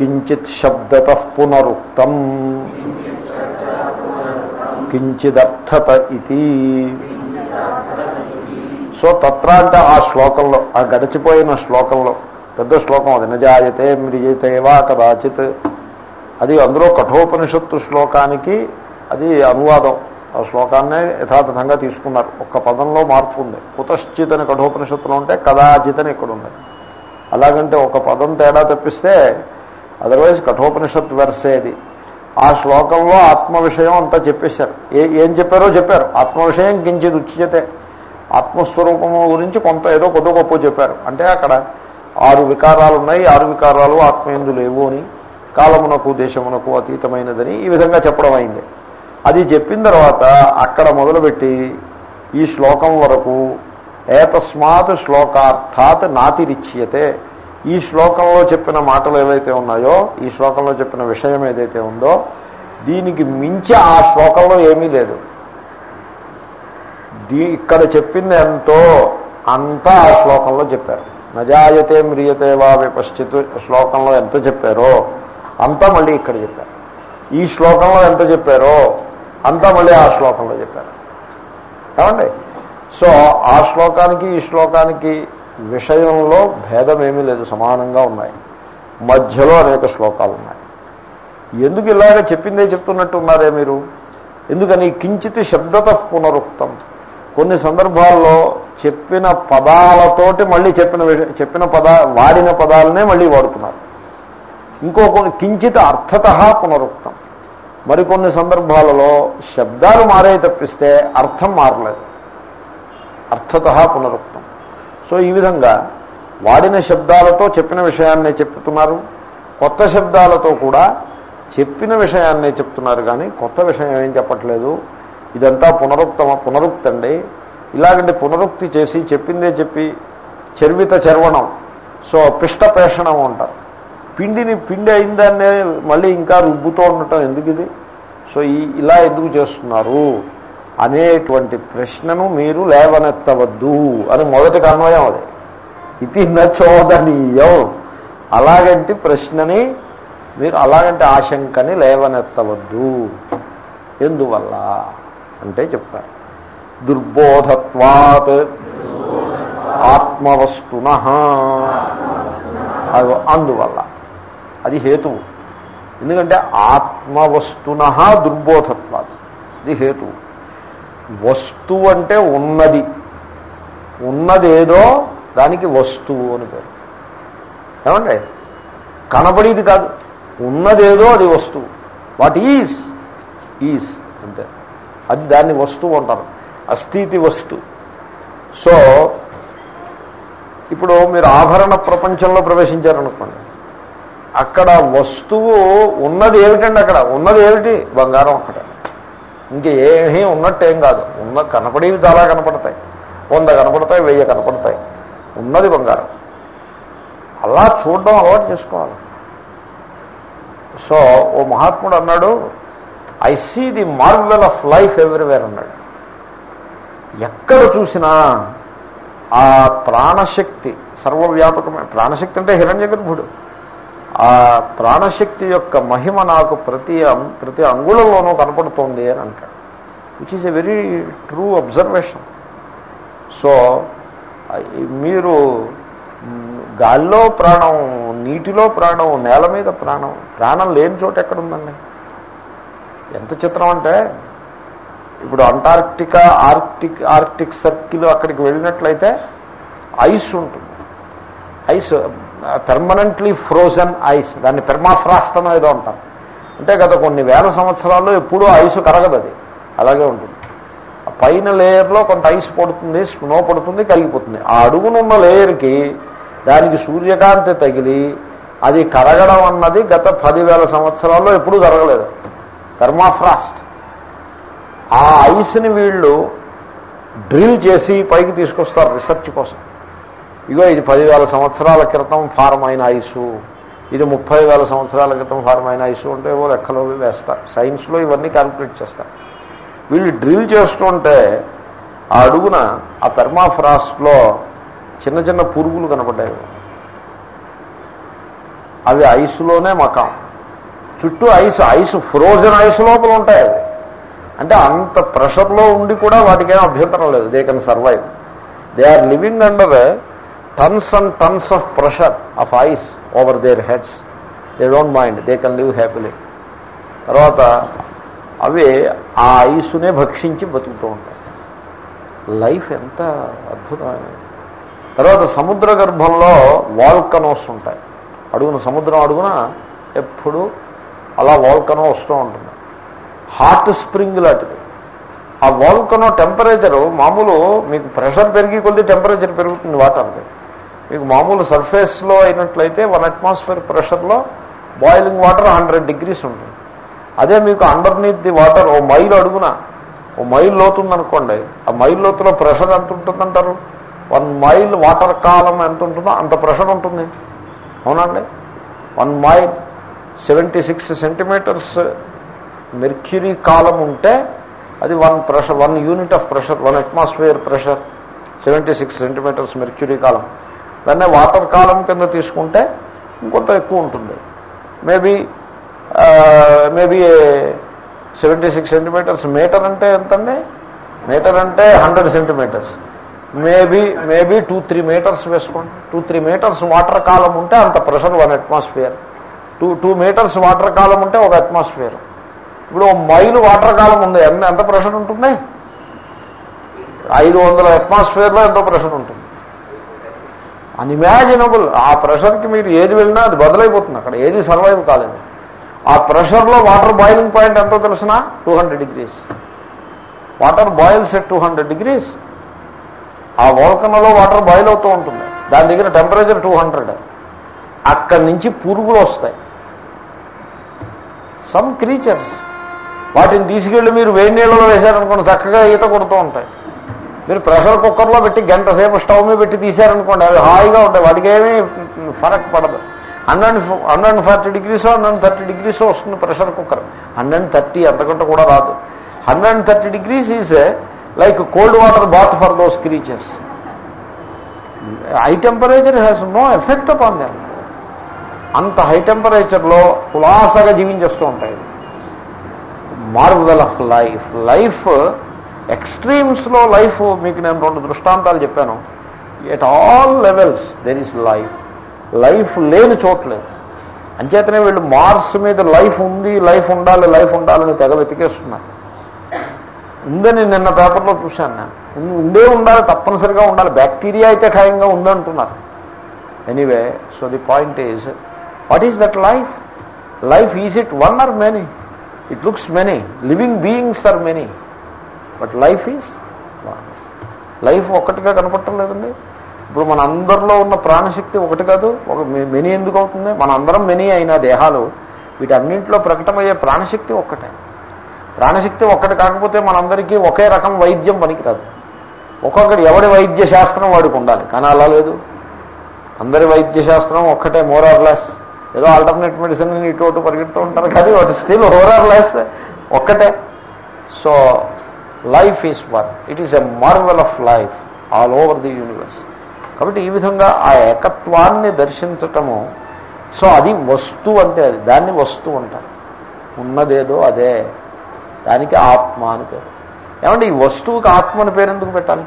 కించిత్ శబ్దత పునరుక్తం. కించిదర్థత ఇది. సో తత్ర అంటే ఆ శ్లోకంలో ఆ గడిచిపోయిన శ్లోకంలో పెద్ద శ్లోకం అది. నిజాయతే మ్రియతేవా కదాచిత్. అది అందులో కఠోపనిషత్తు శ్లోకానికి అది అనువాదం. ఆ శ్లోకాన్నే యథాతథంగా తీసుకున్నారు. ఒక్క పదంలో మార్పు ఉంది. కుతశ్చిత్ అని కఠోపనిషత్తులో ఉంటే కదాచిత్ అని ఇక్కడ ఉంది అలాగంటే ఒక పదం తేడా తప్పిస్తే అదర్వైజ్ కఠోపనిషత్ వెర్సేది ఆ శ్లోకంలో ఆత్మ విషయం అంతా చెప్పేశారు. ఏ ఏం చెప్పారో చెప్పారు. ఆత్మ విషయం కించిది ఉచ్యతే. ఆత్మస్వరూపము గురించి కొంత ఏదో కొద్ది గొప్ప చెప్పారు. అంటే అక్కడ ఆరు వికారాలు ఉన్నాయి ఆరు వికారాలు ఆత్మయందు లేవు అని కాలమునకు దేశమునకు అతీతమైనదని ఈ విధంగా చెప్పడం అయింది. అది చెప్పిన తర్వాత అక్కడ మొదలుపెట్టి ఈ శ్లోకం వరకు ఏతస్మాత్ శ్లోకార్థాత్ నాతిరిచ్యతే. ఈ శ్లోకంలో చెప్పిన మాటలు ఏవైతే ఉన్నాయో ఈ శ్లోకంలో చెప్పిన విషయం ఏదైతే ఉందో దీనికి మించి ఆ శ్లోకంలో ఏమీ లేదు. దీ ఇక్కడ చెప్పింది ఎంతో అంతా ఆ శ్లోకంలో చెప్పారు. నజాయతే మ్రియతే వా విపశ్చిత్ శ్లోకంలో ఎంత చెప్పారో అంతా మళ్ళీ ఇక్కడ చెప్పారు. ఈ శ్లోకంలో ఎంత చెప్పారో అంతా మళ్ళీ ఆ శ్లోకంలో చెప్పారు. ఏమండి? సో ఆ శ్లోకానికి ఈ శ్లోకానికి విషయంలో భేదమేమీ లేదు సమానంగా ఉన్నాయి. మధ్యలో అనేక శ్లోకాలు ఉన్నాయి. ఎందుకు ఇలాగ చెప్పిందే చెప్తున్నట్టున్నారే మీరు? ఎందుకని కించిత్ శబ్దత పునరుక్తం. కొన్ని సందర్భాల్లో చెప్పిన పదాలతోటి మళ్ళీ చెప్పిన విషయం చెప్పిన పద వాడిన పదాలనే మళ్ళీ వాడుతున్నారు. ఇంకో కొన్ని కించిత్ అర్థత పునరుక్తం. మరికొన్ని సందర్భాలలో శబ్దాలు మారే తప్పిస్తే అర్థం మారలేదు. అర్థత పునరుక్తం. సో ఈ విధంగా వాడిన శబ్దాలతో చెప్పిన విషయాన్నే చెప్తున్నారు. కొత్త శబ్దాలతో కూడా చెప్పిన విషయాన్నే చెప్తున్నారు కానీ కొత్త విషయం ఏం చెప్పట్లేదు. ఇదంతా పునరుక్తమ పునరుక్తి అండి ఇలాగంటే పునరుక్తి చేసి చెప్పిందే చెప్పి చర్విత చర్వణం సో పిష్టపేషణం అంటారు. పిండిని పిండి అయిందాన్నే మళ్ళీ ఇంకా రుబ్బుతూ ఉండటం ఎందుకు ఇది సో ఈ ఇలా ఎందుకు చేస్తున్నారు? అనేటువంటి ప్రశ్నను మీరు లేవనెత్తవద్దు అని మొదటి కన్వయం అది. ఇది నచోదనీయం అలాగంటి ప్రశ్నని మీరు అలాగంటి ఆశంకని లేవనెత్తవద్దు. ఎందువల్ల? అంటే చెప్తారు. దుర్బోధత్వాత్ ఆత్మవస్తున. అందువల్ల. అది హేతువు. ఎందుకంటే ఆత్మవస్తున దుర్బోధత్వాత్. ఇది హేతువు. వస్తువు అంటే ఉన్నది. ఉన్నదేదో దానికి వస్తువు అని పేరు. ఏమండి? కనబడేది కాదు. ఉన్నదేదో అది వస్తువు. వాట్ ఈజ్ ఈజ్ అంతే అది దాన్ని వస్తువు అంటారు. అస్థితి వస్తు. సో ఇప్పుడు మీరు ఆభరణ ప్రపంచంలో ప్రవేశించారనుకోండి. అక్కడ వస్తువు ఉన్నది ఏమిటండి అక్కడ? ఉన్నది ఏమిటి? బంగారం అక్కడ ఇంకేమీ ఉన్నట్టు ఏం కాదు. ఉన్న కనపడేవి చాలా కనపడతాయి. వంద కనపడతాయి వెయ్యి కనపడతాయి. ఉన్నది బంగారం. అలా చూడడం అలవాటు చేసుకోవాలి. సో ఓ మహాత్ముడు అన్నాడు I see the marvel of life everywhere అన్నాడు. ఎక్కడ చూసినా ఆ ప్రాణశక్తి సర్వవ్యాపకమైన ప్రాణశక్తి అంటే హిరణ్య గర్భుడు ఆ ప్రాణశక్తి యొక్క మహిమ నాకు ప్రతి ప్రతి అంగుళంలోనూ కనపడుతోంది అని అంటాడు. Which is a very true observation so మీరు గాల్లో ప్రాణం నీటిలో ప్రాణం నేల మీద ప్రాణం ప్రాణం లేని చోట ఎక్కడుందండి? ఎంత చిత్రం అంటే ఇప్పుడు అంటార్క్టికా ఆర్క్టిక్ ఆర్క్టిక్ సర్కిల్ అక్కడికి వెళ్ళినట్లయితే ఐస్ ఉంటుంది. ఐస్ పెర్మనెంట్లీ ఫ్రోజన్ ఐస్ దాన్ని పెర్మాఫ్రాస్ట్ అని ఏదో అంటారు అంటే గత కొన్ని వేల సంవత్సరాల్లో ఎప్పుడూ ఐస్ కరగదు అది. అలాగే ఉంటుంది. పైన లేయర్లో కొంత ఐస్ పడుతుంది స్నో పడుతుంది కరిగిపోతుంది. ఆ అడుగునున్న లేయర్కి దానికి సూర్యకాంతి తగిలి అది కరగడం అన్నది గత పదివేల సంవత్సరాల్లో ఎప్పుడూ జరగలేదు. పెర్మాఫ్రాస్ట్ ఆ ఐస్ని వీళ్ళు డ్రిల్ చేసి పైకి తీసుకొస్తారు రీసెర్చ్ కోసం. ఇగో ఇది పదివేల సంవత్సరాల క్రితం ఫారం అయిన ఐసు. ఇది ముప్పై వేల సంవత్సరాల క్రితం ఫారం అయిన ఐసు అంటే ఏవో లెక్కలో వేస్తారు సైన్స్లో ఇవన్నీ క్యాల్కులేట్ చేస్తారు వీళ్ళు డ్రిల్ చేస్తుంటే ఆ అడుగున ఆ థర్మాఫ్రాస్ట్లో చిన్న చిన్న పురుగులు కనపడ్డాయి. అవి ఐసులోనే మకాం. చుట్టూ ఐస్ ఐస్ ఫ్రోజన్ ఐస్ లోపల ఉంటాయి అవి. అంటే అంత ప్రెషర్లో ఉండి కూడా వాటికేం అభ్యంతరం లేదు. They can survive they are living under tons and tons of pressure of ice over their heads they don't mind they can live happily తర్వాత అవి ఆ ఐసునే భక్షించి బతుకుతూ ఉంటాయి లైఫ్ ఎంత అద్భుతమైన. తర్వాత సముద్ర గర్భంలో వాల్కనోస్ ఉంటాయి. అడుగున సముద్రం అడుగున ఎప్పుడు అలా వాల్కనో వస్తూ ఉంటుంది. హాట్ స్ప్రింగ్ లాంటిది. ఆ వాల్కనో టెంపరేచరు మామూలు మీకు ప్రెషర్ పెరిగి కొద్ది టెంపరేచర్ పెరుగుతుంది వాటర్ది మీకు మామూలు సర్ఫేస్లో అయినట్లయితే వన్ అట్మాస్ఫియర్ ప్రెషర్లో బాయిలింగ్ వాటర్ హండ్రెడ్ డిగ్రీస్ ఉంటుంది అదే మీకు అండర్నీత్ ది వాటర్ ఓ మైల్ అడుగున ఓ మైల్ లోతుందనుకోండి ఆ మైల్ లోతులో ప్రెషర్ ఎంత ఉంటుందంటారు? వన్ మైల్ వాటర్ కాలం ఎంత ఉంటుందో అంత ప్రెషర్ ఉంటుంది. అవునండి one mile seventy six centimetres mercury column ఉంటే అది one pressure one unit of pressure one atmosphere pressure seventy six centimetres mercury column దాన్నే వాటర్ కాలం కింద తీసుకుంటే ఇంకొంత ఎక్కువ ఉంటుంది. Maybe maybe seventy six centimetres metre అంటే ఎంతండి? మీటర్ అంటే hundred centimetres. Maybe maybe two three metres వేసుకోండి. Two three metres water column ఉంటే అంత pressure one atmosphere. Two two metres water column ఉంటే ఒక అట్మాస్ఫియర్. ఇప్పుడు ఓ మైలు వాటర్ కాలం ఉంది. ఎంత ప్రెషర్ ఉంటుంది ఐదు వందల అట్మాస్ఫియర్లో ఎంతో ప్రెషర్ ఉంటుంది. అన్ఇమాజినబుల్ ఆ ప్రెషర్కి మీరు ఏది వెళ్ళినా అది బదులైపోతుంది అక్కడ. ఏది సర్వైవ్ కాలేదు. ఆ ప్రెషర్లో వాటర్ బాయిలింగ్ పాయింట్ ఎంతో తెలిసిన? Two hundred degrees water boils at two hundred degrees ఆ వోల్కన్లో వాటర్ బాయిల్ అవుతూ ఉంటుంది. దాని దగ్గర టెంపరేచర్ టూ హండ్రెడ్ అక్కడి నుంచి పురుగులు వస్తాయి. సమ్ క్రీచర్స్ వాటిని తీసుకెళ్ళి మీరు వేడి నీళ్ళలో వేశారనుకోండి చక్కగా ఈత కొడుతూ ఉంటాయి. మీరు ప్రెషర్ కుక్కర్లో పెట్టి గంట సేపు స్టవ్ మీద పెట్టి తీశారనుకోండి అవి హాయిగా ఉంటాయి వాటికి ఏమీ ఫరక్ పడదు. Hundred hundred forty degrees hundred thirty degrees వస్తుంది ప్రెషర్ కుక్కర్. హండ్రెడ్ థర్టీ అంతకంటే కూడా రాదు. Hundred thirty degrees is like cold water bath for those creatures. High temperature has no effect upon them. అంత హై టెంపరేచర్లో కులాసగా జీవించేస్తూ ఉంటాయి. Marvel of life. లైఫ్ ఎక్స్ట్రీమ్స్లో లైఫ్ మీకు నేను రెండు దృష్టాంతాలు చెప్పాను. At all levels there is life life లేని చోట్లేదు అంచేతనే వీళ్ళు మార్స్ మీద లైఫ్ ఉంది లైఫ్ ఉండాలి లైఫ్ ఉండాలని తెగ వెతికేస్తున్నారు. ఉందని నిన్న పేపర్లో చూశాను నేను. ఉండే ఉండాలి తప్పనిసరిగా ఉండాలి. బ్యాక్టీరియా అయితే ఖాయంగా ఉందంటున్నారు. Anyway so the point is what is that life life is it one or many it looks many living beings are many but life is life ఒక్కటిగా కనపడటం లేదండి. ఇప్పుడు మన అందరిలో ఉన్న ప్రాణశక్తి ఒకటి కాదు ఒక మెనీ ఎందుకు అవుతుంది? మన అందరం మెనీ అయిన దేహాలు వీటన్నింటిలో ప్రకటమయ్యే ప్రాణశక్తి ఒక్కటే. ప్రాణశక్తి ఒక్కటి కాకపోతే మనందరికీ ఒకే రకం వైద్యం పనికిరాదు. ఒక్కొక్కటి ఎవడి వైద్య శాస్త్రం వాడికి ఉండాలి. కానీ అలా లేదు. అందరి వైద్య శాస్త్రం ఒక్కటే మోరార్లెస్ ఏదో ఆల్టర్నేట్ మెడిసిన్ ఇటు అటు పరిగెడుతూ ఉంటారు. కానీ వాటి స్టిల్ మోర్ ఒక్కటే. So life is one it is a marvel of life all over the universe కాబట్టి ఈ విధంగా ఆ ఏకత్వాన్ని దర్శించటము సో అది వస్తువు అంటే అది దాన్ని వస్తువు అంటారు. ఉన్నదేదో అదే దానికి ఆత్మ అని పేరు. ఏమంటే ఈ వస్తువుకి ఆత్మ అని పేరు ఎందుకు పెట్టాలి?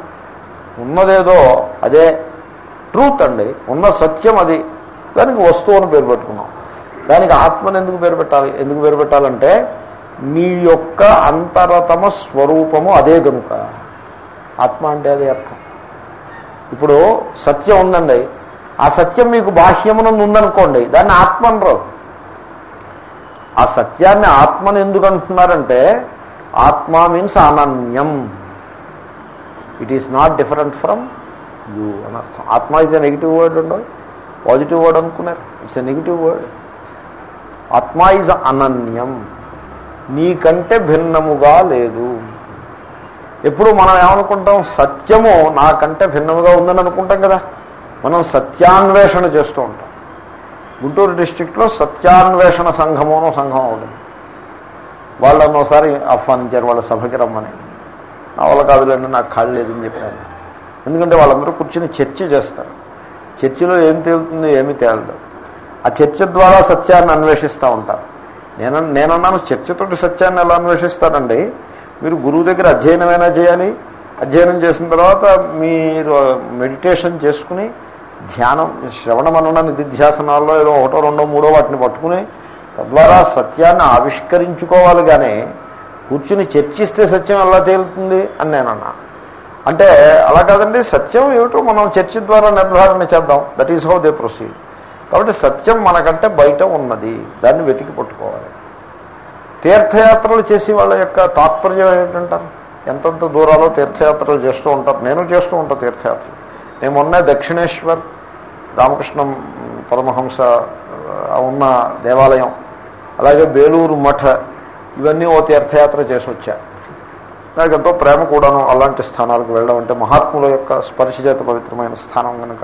ఉన్నదేదో అదే ట్రూత్ అండి ఉన్న సత్యం అది. దానికి వస్తువు అని పేరు పెట్టుకున్నాం. దానికి ఆత్మని ఎందుకు పేరు పెట్టాలి? ఎందుకు పేరు పెట్టాలంటే నీ యొక్క అంతరతమ స్వరూపము అదే కనుక ఆత్మ అంటే అదే అర్థం. ఇప్పుడు సత్యం ఉందండి. ఆ సత్యం మీకు బాహ్యమునందు ఉందనుకోండి దాన్ని ఆత్మ అనరు ఆ సత్యాన్ని ఆత్మని ఎందుకు అంటున్నారంటే ఆత్మ means అనన్యం. It is not different from you అని అర్థం. Atma is a negative word ఉండవు పాజిటివ్ వర్డ్ అనుకున్నారు. It's a negative word atma is అనన్యం. నీకంటే భిన్నముగా లేదు. ఎప్పుడు మనం ఏమనుకుంటాం? సత్యము నాకంటే భిన్నముగా ఉందని అనుకుంటాం కదా. మనం సత్యాన్వేషణ చేస్తూ ఉంటాం. గుంటూరు డిస్టిక్లో సత్యాన్వేషణ సంఘము అనో సంఘం అవుతుంది వాళ్ళని ఒకసారి ఆహ్వానించారు వాళ్ళ సభకి రమ్మని. నా వాళ్ళ కాదులేండి నాకు ఖాళీ లేదని చెప్పాను ఎందుకంటే వాళ్ళందరూ కూర్చుని చర్చ చేస్తారు. చర్చిలో ఏం తేలుతుంది ఏమీ తేలదు. ఆ చర్చ ద్వారా సత్యాన్ని అన్వేషిస్తూ ఉంటారు. నేను నేనన్నాను చర్చతోటి సత్యాన్ని ఎలా అన్వేషిస్తారండి? మీరు గురువు దగ్గర అధ్యయనమైనా చేయాలి. అధ్యయనం చేసిన తర్వాత మీరు మెడిటేషన్ చేసుకుని ధ్యానం శ్రవణ మనన నిధిధ్యాసనాల్లో ఏదో ఒకటో రెండో మూడో వాటిని పట్టుకుని తద్వారా సత్యాన్ని ఆవిష్కరించుకోవాలి కానీ కూర్చుని చర్చిస్తే సత్యం ఎలా తేలుతుంది అని నేనన్నా. అంటే అలా కాదండి సత్యం ఏమిటో మనం చర్చ ద్వారా నిర్ధారణ చేద్దాం. That is how they proceed కాబట్టి సత్యం మనకంటే బయట ఉన్నది. దాన్ని వెతికి పట్టుకోవాలి. తీర్థయాత్రలు చేసే వాళ్ళ యొక్క తాత్పర్యం ఏమిటంటారు? ఎంతంత దూరాలో తీర్థయాత్రలు చేస్తూ ఉంటారు. నేను చేస్తూ ఉంటాను తీర్థయాత్రలు. నేను మొన్న దక్షిణేశ్వర్ రామకృష్ణ పరమహంస ఉన్న దేవాలయం అలాగే బేలూరు మఠ ఇవన్నీ ఓ తీర్థయాత్ర చేసి వచ్చా. నాకు ఎంతో ప్రేమ కూడాను అలాంటి స్థానాలకు వెళ్ళడం అంటే మహాత్ముల యొక్క స్పర్శచేత పవిత్రమైన స్థానం కనుక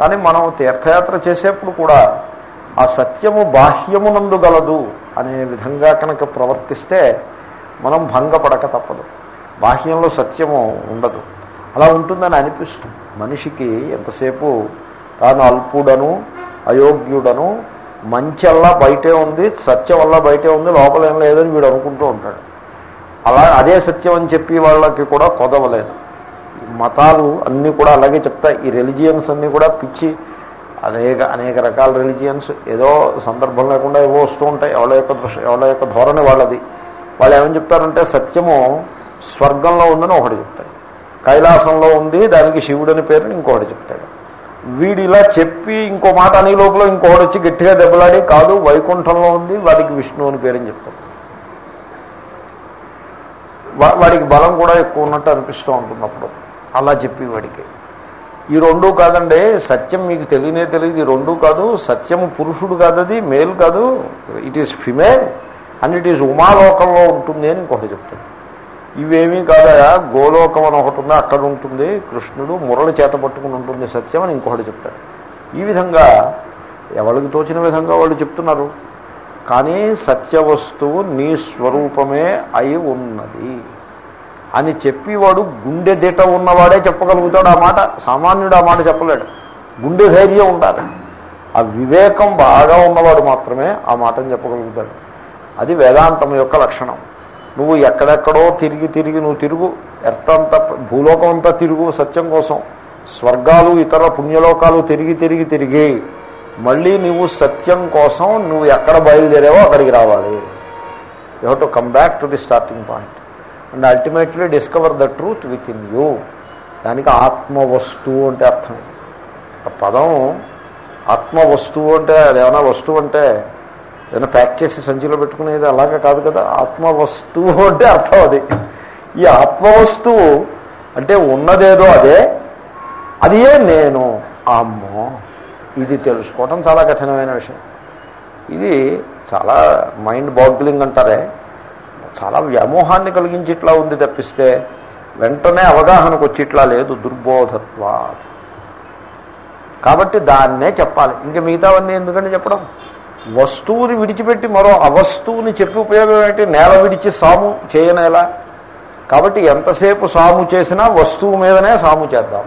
కానీ మనం తీర్థయాత్ర చేసేప్పుడు కూడా ఆ సత్యము బాహ్యమునందు గలదు అనే విధంగా కనుక ప్రవర్తిస్తే మనం భంగపడక తప్పదు. బాహ్యంలో సత్యము ఉండదు. అలా ఉంటుందని అనిపిస్తుంది. మనిషికి ఎంతసేపు తాను అల్పుడను అయోగ్యుడను మంచెల్లా బయటే ఉంది సత్యం వల్ల బయటే ఉంది లోపలేం లేదని వీడు అనుకుంటూ ఉంటాడు. అలా అదే సత్యం అని చెప్పి వాళ్ళకి కూడా కొదవలేదు. మతాలు అన్నీ కూడా అలాగే చెప్తాయి ఈ రిలిజియన్స్ అన్నీ కూడా పిచ్చి. అనేక అనేక రకాల రిలీజియన్స్. ఏదో సందర్భం లేకుండా ఏవో వస్తూ ఉంటాయి ఎవరి యొక్క దృష్టి ఎవరి యొక్క ధోరణి వాళ్ళది. వాళ్ళు ఏమని చెప్తారంటే సత్యము స్వర్గంలో ఉందని ఒకటి చెప్తాయి. కైలాసంలో ఉంది దానికి శివుడని పేరుని ఇంకొకటి చెప్తాడు. వీడు ఇలా చెప్పి ఇంకో మాట అనే లోపల ఇంకొకటి వచ్చి గట్టిగా దెబ్బలాడి కాదు వైకుంఠంలో ఉంది వాడికి విష్ణు అని పేరని చెప్తాడు. వాడికి బలం కూడా ఎక్కువ ఉన్నట్టు అనిపిస్తూ ఉంటుంది అప్పుడు అలా చెప్పి వాడికి ఈ రెండూ కాదండి సత్యం మీకు తెలియనే తెలియదు ఈ రెండూ కాదు సత్యం పురుషుడు కాదు అది మేల్ కాదు it is female and it is ఉమాలోకంలో ఉంటుంది అని ఇంకొకటి చెప్తాను ఇవేమీ కాదా గోలోకం అని ఒకటి ఉంది అక్కడ ఉంటుంది కృష్ణుడు మురళి చేత పట్టుకుని ఉంటుంది సత్యం అని ఇంకొకటి చెప్తాడు. ఈ విధంగా ఎవరికి తోచిన విధంగా వాళ్ళు చెప్తున్నారు? కానీ సత్య వస్తువు నీ స్వరూపమే అయి ఉన్నది. అని చెప్పి వాడు గుండె దిట ఉన్నవాడే చెప్పగలుగుతాడు. ఆ మాట సామాన్యుడు ఆ మాట చెప్పలేడు. గుండె ధైర్యం ఉండాలి. ఆ వివేకం బాగా ఉన్నవాడు మాత్రమే ఆ మాటను చెప్పగలుగుతాడు. అది వేదాంతం యొక్క లక్షణం. నువ్వు ఎక్కడెక్కడో తిరిగి తిరిగి నువ్వు తిరుగు. ఎర్త్ అంతా భూలోకం అంతా తిరుగు సత్యం కోసం. స్వర్గాలు ఇతర పుణ్యలోకాలు తిరిగి తిరిగి తిరిగి మళ్ళీ నువ్వు సత్యం కోసం నువ్వు ఎక్కడ బయలుదేరావో అక్కడికి రావాలి. You have to come back to the starting point and ultimately discover the truth within you దానికి ఆత్మవస్తువు అంటే అర్థం. ఆ పదం ఆత్మ వస్తువు అంటే ఏమైనా వస్తువు అంటే ఏదైనా ప్యాక్ చేసి సంచిలో పెట్టుకునేది అలాగే కాదు కదా? ఆత్మవస్తువు అంటే అర్థం అది. ఈ ఆత్మవస్తువు అంటే ఉన్నదేదో అదే అదే నేను. అమ్మో ఇది తెలుసుకోవటం చాలా కఠినమైన విషయం. ఇది చాలా మైండ్ బాగ్లింగ్ అంటారే. చాలా వ్యామోహాన్ని కలిగించిట్లా ఉంది తప్పిస్తే వెంటనే అవగాహనకు వచ్చిట్లా లేదు దుర్బోధత్వా కాబట్టి దాన్నే చెప్పాలి. ఇంకా మిగతావన్నీ ఎందుకంటే చెప్పడం? వస్తువుని విడిచిపెట్టి మరో అవస్తువుని చెప్పి ఉపయోగం ఏంటి? నేల విడిచి సాము చేయనేలా కాబట్టి ఎంతసేపు సాము చేసినా వస్తువు మీదనే సాము చేద్దాం.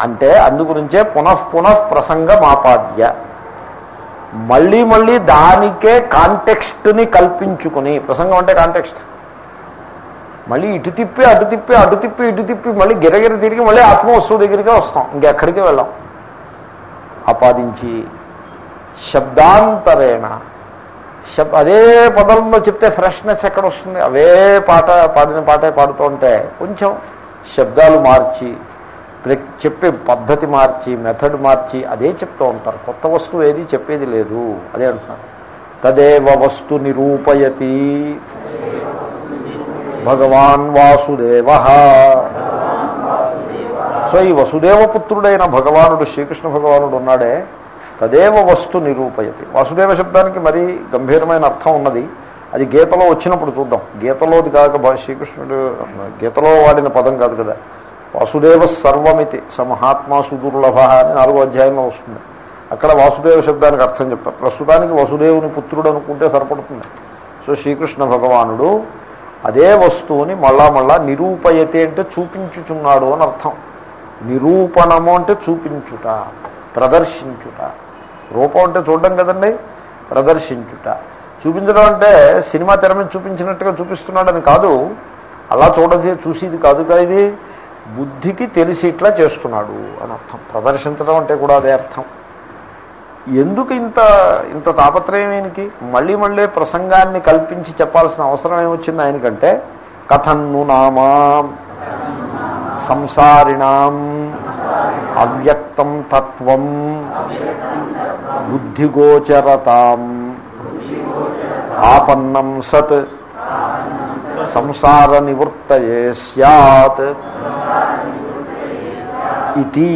అంటే అందుగురించే పునః పునః ప్రసంగమాపాద్య. మళ్ళీ మళ్ళీ దానికే కాంటెక్స్ట్ని కల్పించుకుని ప్రసంగం అంటే కాంటెక్స్ట్. మళ్ళీ ఇటు తిప్పి అటు తిప్పి అటు తిప్పి ఇటు తిప్పి మళ్ళీ గిరగిర తిరిగి మళ్ళీ ఆత్మవస్తువు దగ్గరికే వస్తాం. ఇంకెక్కడికి వెళ్ళాం? ఆపాదించి శబ్దాంతరేణ. శబ్ అదే పదంలో చెప్తే ఫ్రెష్నెస్ ఎక్కడ వస్తుంది? అవే పాట పాడిన పాటే పాడుతూ ఉంటే కొంచెం శబ్దాలు మార్చి చెప్పే పద్ధతి మార్చి మెథడ్ మార్చి అదే చెప్తూ ఉంటారు. కొత్త వస్తువు ఏది చెప్పేది లేదు. అదే అంటున్నారు. తదేవ వస్తు నిరూపయతి. భగవాన్ వాసుదేవ. సో ఈ వసుదేవపుత్రుడైన భగవానుడు శ్రీకృష్ణ భగవానుడు ఉన్నాడే. తదేవ వస్తు నిరూపయతి. వాసుదేవ శబ్దానికి మరీ గంభీరమైన అర్థం ఉన్నది. అది గీతలో వచ్చినప్పుడు చూద్దాం. గీతలోది కాక భా- శ్రీకృష్ణుడు గీతలో వాడిన పదం కాదు కదా. వాసుదేవ సర్వమితి సమహాత్మా సుదుర్లభ అని నాలుగో అధ్యాయంలో వస్తుంది. అక్కడ వాసుదేవ శబ్దానికి అర్థం చెప్తారు ప్రస్తుతానికి వసుదేవుని పుత్రుడు అనుకుంటే సరిపడుతుంది. సో శ్రీకృష్ణ భగవానుడు అదే వస్తువుని మళ్ళా మళ్ళా నిరూపయతి అంటే చూపించుచున్నాడు అని అర్థం. నిరూపణము అంటే చూపించుట ప్రదర్శించుట. రూపం అంటే చూడడం కదండి? ప్రదర్శించుట. చూపించడం అంటే సినిమా తెర మీద చూపించినట్టుగా చూపిస్తున్నాడని కాదు. అలా చూడది చూసేది కాదు కదా ఇది. బుద్ధికి తెలిసి ఇట్లా చేస్తున్నాడు అని అర్థం. ప్రదర్శించడం అంటే కూడా అదే అర్థం. ఎందుకు ఇంత ఇంత తాపత్రయం ఆయనకి మళ్ళీ మళ్ళీ ప్రసంగాన్ని కల్పించి చెప్పాల్సిన అవసరం ఏమొచ్చింది ఆయనకంటే? కథన్ను నామా సంసారిణాం అవ్యక్తం తత్వం బుద్ధిగోచరతాం ఆపన్నం సత్ సంసార నివృత్తయే సత్ ఇది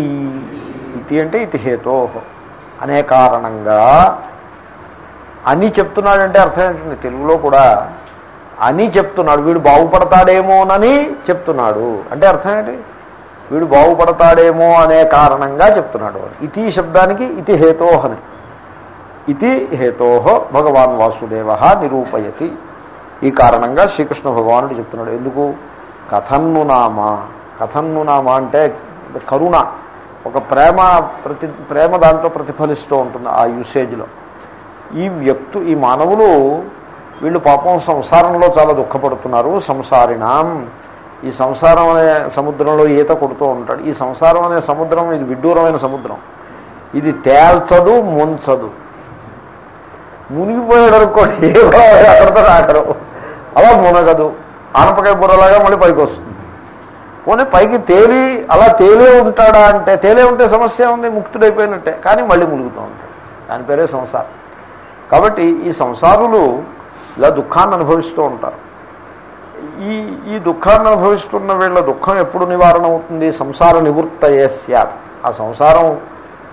ఇది అంటే ఇది హేతో. అనే కారణంగా అని చెప్తున్నాడంటే అర్థం ఏంటండి తెలుగులో కూడా అని చెప్తున్నాడు. వీడు బాగుపడతాడేమోనని చెప్తున్నాడు. అంటే అర్థం ఏంటి? వీడు బాగుపడతాడేమో అనే కారణంగా చెప్తున్నాడు. ఇతి శబ్దానికి ఇతి హేతోహని ఇది హేతో భగవాన్ వాసుదేవ నిరూపయతి. ఈ కారణంగా శ్రీకృష్ణ భగవానుడు చెప్తున్నాడు ఎందుకు? కథన్ను నామ. కథన్ను నామ అంటే కరుణ. ఒక ప్రేమ ప్రతి ప్రేమ దాంట్లో ప్రతిఫలిస్తూ ఉంటుంది ఆ యూసేజ్లో ఈ వ్యక్తు ఈ మానవులు వీళ్ళు పాపం సంసారంలో చాలా దుఃఖపడుతున్నారు సంసారినాం ఈ సంసారం అనే సముద్రంలో ఈత కొడుతూ ఉంటాడు. ఈ సంసారం అనే సముద్రం ఇది విడ్డూరమైన సముద్రం. ఇది తేల్చదు ముంచదు. మునిగిపోయాడు అనుకోండి అక్కడితో రాకరు. అలా మునగదు ఆనపకాయ బుర్రలాగా మళ్ళీ పైకి వస్తుంది పోనీ పైకి తేలి అలా తేలే ఉంటాడా అంటే తేలే ఉంటే సమస్య ఉంది ముక్తుడైపోయినట్టే కానీ మళ్ళీ మునుగుతూ ఉంటాడు. దాని పేరే సంసారం. కాబట్టి ఈ సంసారులు ఇలా దుఃఖాన్ని అనుభవిస్తూ ఉంటారు. ఈ ఈ దుఃఖాన్ని అనుభవిస్తున్న వీళ్ళ దుఃఖం ఎప్పుడు నివారణ అవుతుంది? సంసార నివృత్తయే స్యాత్. ఆ సంసారం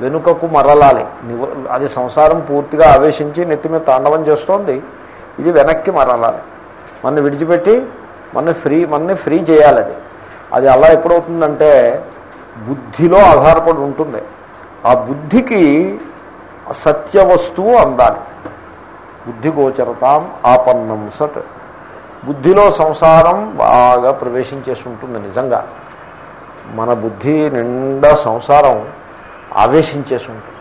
వెనుకకు మరలాలి. నివ అది సంసారం పూర్తిగా ఆవేశించి నెత్తి మీద తాండవం చేస్తోంది. ఇది వెనక్కి మరలాలి. మన విడిచిపెట్టి మన ఫ్రీ మనని ఫ్రీ చేయాలని. అది అది అలా ఎప్పుడవుతుందంటే బుద్ధిలో ఆధారపడి ఉంటుంది. ఆ బుద్ధికి సత్య వస్తువు అందాలి. బుద్ధి గోచరతాం ఆపన్నం సత్. బుద్ధిలో సంసారం బాగా ప్రవేశించేసి ఉంటుంది నిజంగా. మన బుద్ధి నిండా సంసారం ఆవేశించేసి ఉంటుంది.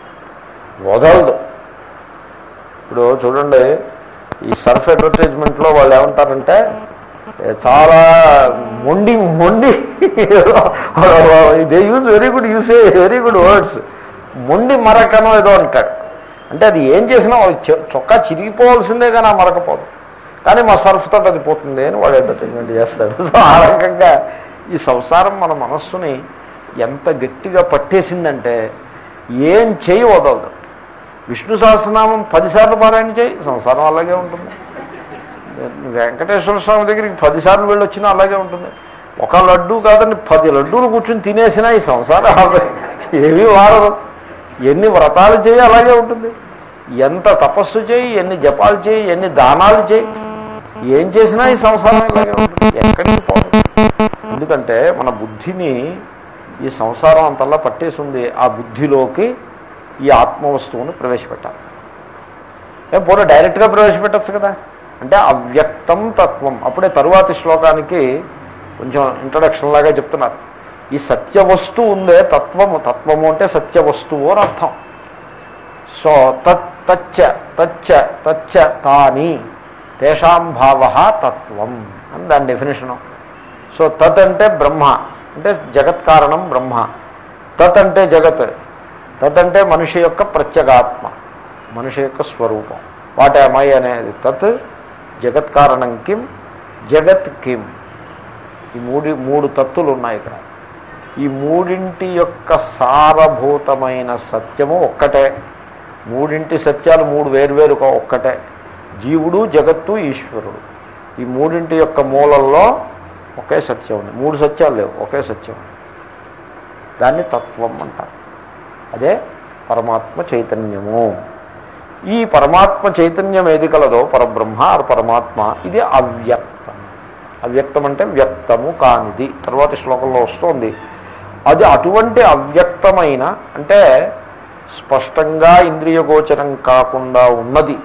వదలదు. ఇప్పుడు చూడండి ఈ సర్ఫ్ అడ్వర్టైజ్మెంట్లో వాళ్ళు ఏమంటారంటే చాలా మొండి మొండి they use very good use very good words మొండి మరకనో ఏదో అంటాడు. అంటే అది ఏం చేసినా వాడు చొక్కా చిరిగిపోవాల్సిందే కానీ ఆ మరకపోదు కానీ మా సర్ఫ్ అది పోతుంది అని వాడు అడ్వర్టైజ్మెంట్ చేస్తాడు. (laughs) సో ఆ రకంగా ఈ సంసారం మన మనస్సుని ఎంత గట్టిగా పట్టేసిందంటే ఏం చేయి వదలదు. విష్ణు సహస్రనామం పదిసార్లు పారాయణ చేయి సంసారం అలాగే ఉంటుంది. వెంకటేశ్వర స్వామి దగ్గరికి పదిసార్లు వెళ్ళొచ్చినా అలాగే ఉంటుంది. ఒక లడ్డు కాదండి పది లడ్డూలు కూర్చొని తినేసినా ఈ సంసారం ఏమీ వాడదు ఎన్ని వ్రతాలు చేయి అలాగే ఉంటుంది. ఎంత తపస్సు చేయి ఎన్ని జపాలు చేయి ఎన్ని దానాలు చేయి. ఏం చేసినా ఈ సంసారం ఇలాగే ఉంటుంది. ఎక్కడికి పోదు. ఎందుకంటే మన బుద్ధిని ఈ సంసారం అంతలా పట్టేసి ఉంది ఆ బుద్ధిలోకి ఈ ఆత్మవస్తువును ప్రవేశపెట్టాలి. ఏం పూర్వ డైరెక్ట్గా ప్రవేశపెట్టచ్చు కదా. అంటే అవ్యక్తం తత్వం. అప్పుడే తరువాతి శ్లోకానికి కొంచెం ఇంట్రడక్షన్ లాగా చెప్తున్నారు. ఈ సత్యవస్తు ఉందే తత్వము. తత్వము అంటే సత్యవస్తువు అని అర్థం. సో తత్ తచ్చ తచ్చ తచ్చ తాని తేషాం భావ తత్వం అని దాని డెఫినేషను సో తత్ అంటే బ్రహ్మ. అంటే జగత్ కారణం బ్రహ్మ. తత్ అంటే జగత్. తత్ అంటే మనిషి యొక్క ప్రత్యేగాత్మ మనిషి యొక్క స్వరూపం. వాట్ మై అనేది తత్ జగత్ కారణం కిం జగత్ కిం. ఈ మూడు మూడు తత్తులు ఉన్నాయి ఇక్కడ. ఈ మూడింటి యొక్క సారభూతమైన సత్యము ఒక్కటే. మూడింటి సత్యాలు మూడు వేరువేరు ఒక్కటే. జీవుడు జగత్తు ఈశ్వరుడు. ఈ మూడింటి యొక్క మూలల్లో ఒకే సత్యం ఉంది. మూడు సత్యాలు లేవు ఒకే సత్యం ఉంది. దాన్ని తత్వం అంటారు. అదే పరమాత్మ చైతన్యము. ఈ పరమాత్మ చైతన్యం ఏది కలదో పరబ్రహ్మ ఆర్ పరమాత్మ ఇది అవ్యక్తం. అవ్యక్తం అంటే వ్యక్తము కానిది. తర్వాతి శ్లోకంలో వస్తుంది. అది అటువంటి అవ్యక్తమైన అంటే స్పష్టంగా ఇంద్రియగోచరం కాకుండా ఉన్నది.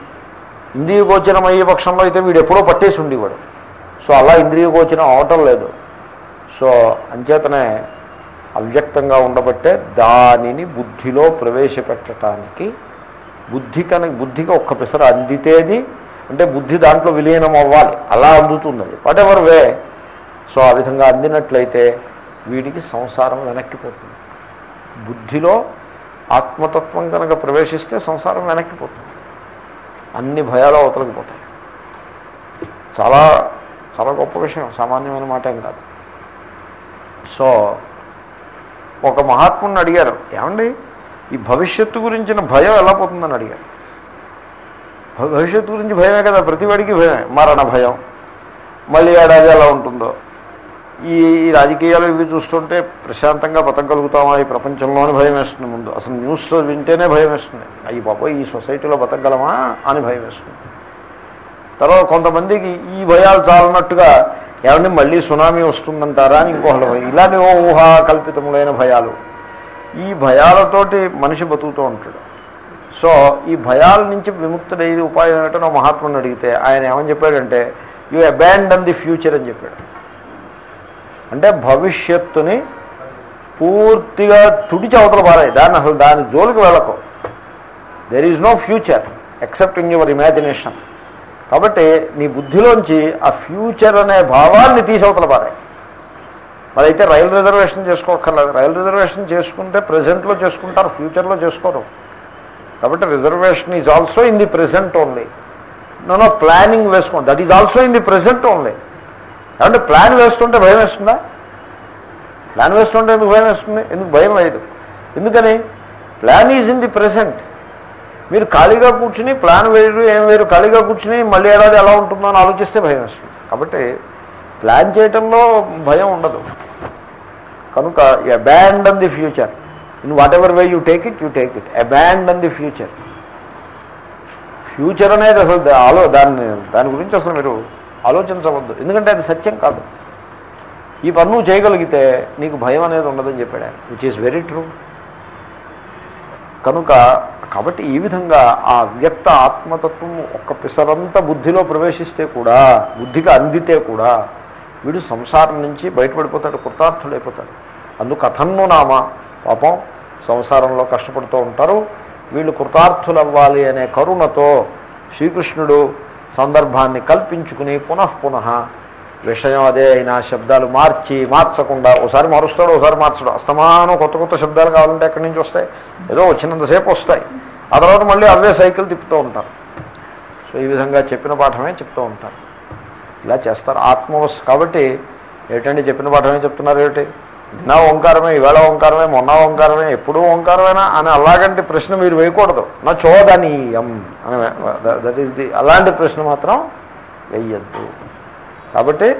ఇంద్రియగోచరం అయ్యే పక్షంలో అయితే వీడు ఎప్పుడో పట్టేసి ఉండేవాడు. సో అలా ఇంద్రియగోచరం అవటం లేదు. సో అంచేతనే అవ్యక్తంగా ఉండబట్టే దానిని బుద్ధిలో ప్రవేశపెట్టడానికి బుద్ధి కనుక బుద్ధికి ఒక్క పిసర అందితేది అంటే బుద్ధి దాంట్లో విలీనం అవ్వాలి అలా అందుతున్నది. వాట్ ఎవర్ వే సో ఆ విధంగా అందినట్లయితే వీడికి సంసారం వెనక్కిపోతుంది. బుద్ధిలో ఆత్మతత్వం కనుక ప్రవేశిస్తే సంసారం వెనక్కిపోతుంది. అన్ని భయాలు అవతలకిపోతాయి చాలా చాలా గొప్ప విషయం. సామాన్యమైన మాట ఏం కాదు. సో ఒక మహాత్ముని అడిగారు ఏమండి ఈ భవిష్యత్తు గురించిన భయం ఎలా పోతుందని అడిగారు. భవిష్యత్తు గురించి భయమే కదా ప్రతివాడికి భయమే మరణ భయం మళ్ళీ ఏడాది ఎలా ఉంటుందో. ఈ రాజకీయాలు ఇవి చూస్తుంటే ప్రశాంతంగా బతకగలుగుతామా? ఈ ప్రపంచంలో అని భయం వేస్తుంది ముందు. అసలు న్యూస్ వింటేనే భయం వేస్తుంది. అయ్యి బాబోయ్ ఈ సొసైటీలో బతకగలమా? అని భయం వేస్తుంది. తర్వాత కొంతమందికి ఈ భయాలు చాలన్నట్టుగా ఏమంటే మళ్ళీ సునామీ వస్తుందంటారా అని ఇంకోహలు ఇలాంటి ఓ ఊహా కల్పితములైన భయాలు. ఈ భయాలతోటి మనిషి బతుకుతూ ఉంటాడు. సో ఈ భయాల నుంచి విముక్తుడయ్యే ఉపాయం ఏంటో మహాత్ముని అడిగితే ఆయన ఏమని చెప్పాడంటే యూ అబాండన్ ది ఫ్యూచర్ అని చెప్పాడు. అంటే భవిష్యత్తుని పూర్తిగా తుడిచి అవతల పారాయి. దాన్ని అసలు దాని జోలికి వెళ్ళకు. There is no future except in your imagination కాబట్టి నీ బుద్ధిలోంచి ఆ ఫ్యూచర్ అనే భావాన్ని తీసవతల పారాయి. మరి అయితే రైలు రిజర్వేషన్ చేసుకోక్కర్లేదు. రైలు రిజర్వేషన్ చేసుకుంటే ప్రజెంట్లో చేసుకుంటారు ఫ్యూచర్లో చేసుకోరు. కాబట్టి reservation is also in the present only. No planning వేసుకోండి that is also in the present only. ఏమంటే ప్లాన్ వేస్తుంటే భయం వేస్తుందా? ప్లాన్ వేస్తుంటే ఎందుకు భయం వేస్తుంది? ఎందుకు భయం లేదు ఎందుకని? Plan is in the present. మీరు ఖాళీగా కూర్చుని ప్లాన్ వేరు ఏం వేరు ఖాళీగా కూర్చుని మళ్ళీ ఏడాది ఎలా ఉంటుందో అని ఆలోచిస్తే భయం వేస్తుంది. కాబట్టి ప్లాన్ చేయటంలో భయం ఉండదు. కనుక abandon the future in whatever way you take it you take it abandon the future future అనేది అసలు ఆలో దాన్ని దాని గురించి అసలు మీరు ఆలోచించవద్దు. ఎందుకంటే అది సత్యం కాదు. ఈ పని నువ్వు చేయగలిగితే నీకు భయం అనేది ఉండదని చెప్పాడు ఆయన. విచ్ ఈస్ వెరీ ట్రూ కనుక కాబట్టి ఈ విధంగా ఆ వ్యక్త ఆత్మతత్వం ఒక్క పిసరంత బుద్ధిలో ప్రవేశిస్తే కూడా బుద్ధికి అందితే కూడా వీడు సంసారం నుంచి బయటపడిపోతాడు కృతార్థుడైపోతాడు. అందుకు కథన్ను నామ పాపం సంసారంలో కష్టపడుతూ ఉంటారు. వీళ్ళు కృతార్థులవ్వాలి అనే కరుణతో శ్రీకృష్ణుడు సందర్భాన్ని కల్పించుకుని పునః పునః విషయం అదే అయినా శబ్దాలు మార్చి మార్చకుండా ఒకసారి మారుస్తాడు ఒకసారి మార్చడు. అస్తమానం కొత్త కొత్త శబ్దాలు కావాలంటే ఎక్కడి నుంచి వస్తాయి? ఏదో వచ్చినంతసేపు వస్తాయి. ఆ తర్వాత మళ్ళీ అవే సైకిల్ తిప్పుతూ ఉంటారు. సో ఈ విధంగా చెప్పిన పాఠమే చెప్తూ ఉంటారు. ఇలా చేస్తారు. ఆత్మవస్ కాబట్టి ఏమిటండి చెప్పిన పాఠమే చెప్తున్నారు ఏమిటి? నిన్న ఓంకారమే ఈవేళ ఓంకారమే మొన్న ఓంకారమే ఎప్పుడూ ఓంకారమేనా అని అలాగంటి ప్రశ్న మీరు వేయకూడదు. నా చోదనీయం అని దట్ ఈస్ ది అలాంటి ప్రశ్న మాత్రం వెయ్యద్దు కాబట్టి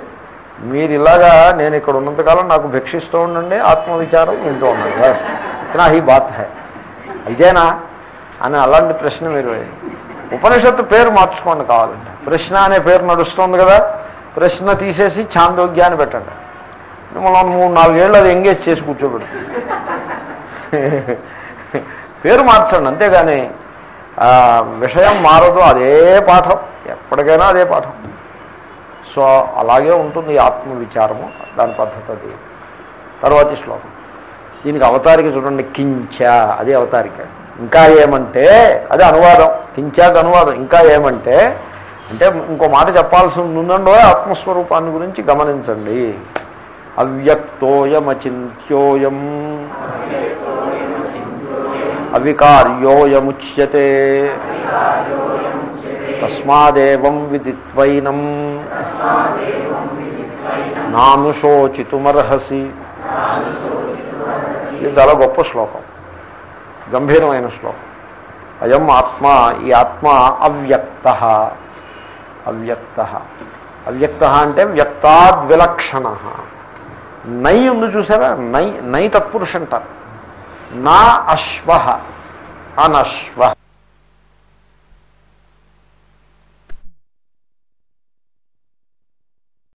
మీరు ఇలాగా నేను ఇక్కడ ఉన్నంతకాలం నాకు భిక్షిస్తూ ఉండండి ఆత్మవిచారం వింటూ ఉండండి. బస్ ఇతనా హీ బాత్ హై. ఇదేనా? అని అలాంటి ప్రశ్న మీరు ఉపనిషత్తు పేరు మార్చుకోండి కావాలంటే. ప్రశ్న అనే పేరు నడుస్తుంది కదా. ప్రశ్న తీసేసి ఛాందోగ్యాన్ని పెట్టండి. మనం మూడు నాలుగేళ్ళు అది ఎంగేజ్ చేసి కూర్చోబెడు పేరు మార్చండి అంతేగాని విషయం మారదు అదే పాఠం. ఎప్పటికైనా అదే పాఠం. సో అలాగే ఉంటుంది ఈ దాని పద్ధతి అది తర్వాతి శ్లోకం. దీనికి అవతారిక చూడండి కించ అది అవతారిక. ఇంకా ఏమంటే అది అనువాదం. కించాకి అనువాదం. ఇంకా ఏమంటే అంటే ఇంకో మాట చెప్పాల్సి ఉందండో ఆత్మస్వరూపాన్ని గురించి గమనించండి. అవ్యక్తోయమచింత్యోయం. అవికార్యోయముచ్యతే. తస్మాదేవం విదిత్వైనం. నానుశోచితుమర్హసి ఇది చాలా గొప్ప శ్లోకం గంభీరమైన శ్లోకం అయం ఆత్మ ఈ ఆత్మ అవ్యక్త అవ్యక్త అవ్యక్త అంటే వ్యక్తాద్విలక్షణ నై ఉంది చూసారా నై నై తత్పురుష అంటారు నా అశ్వ అనశ్వ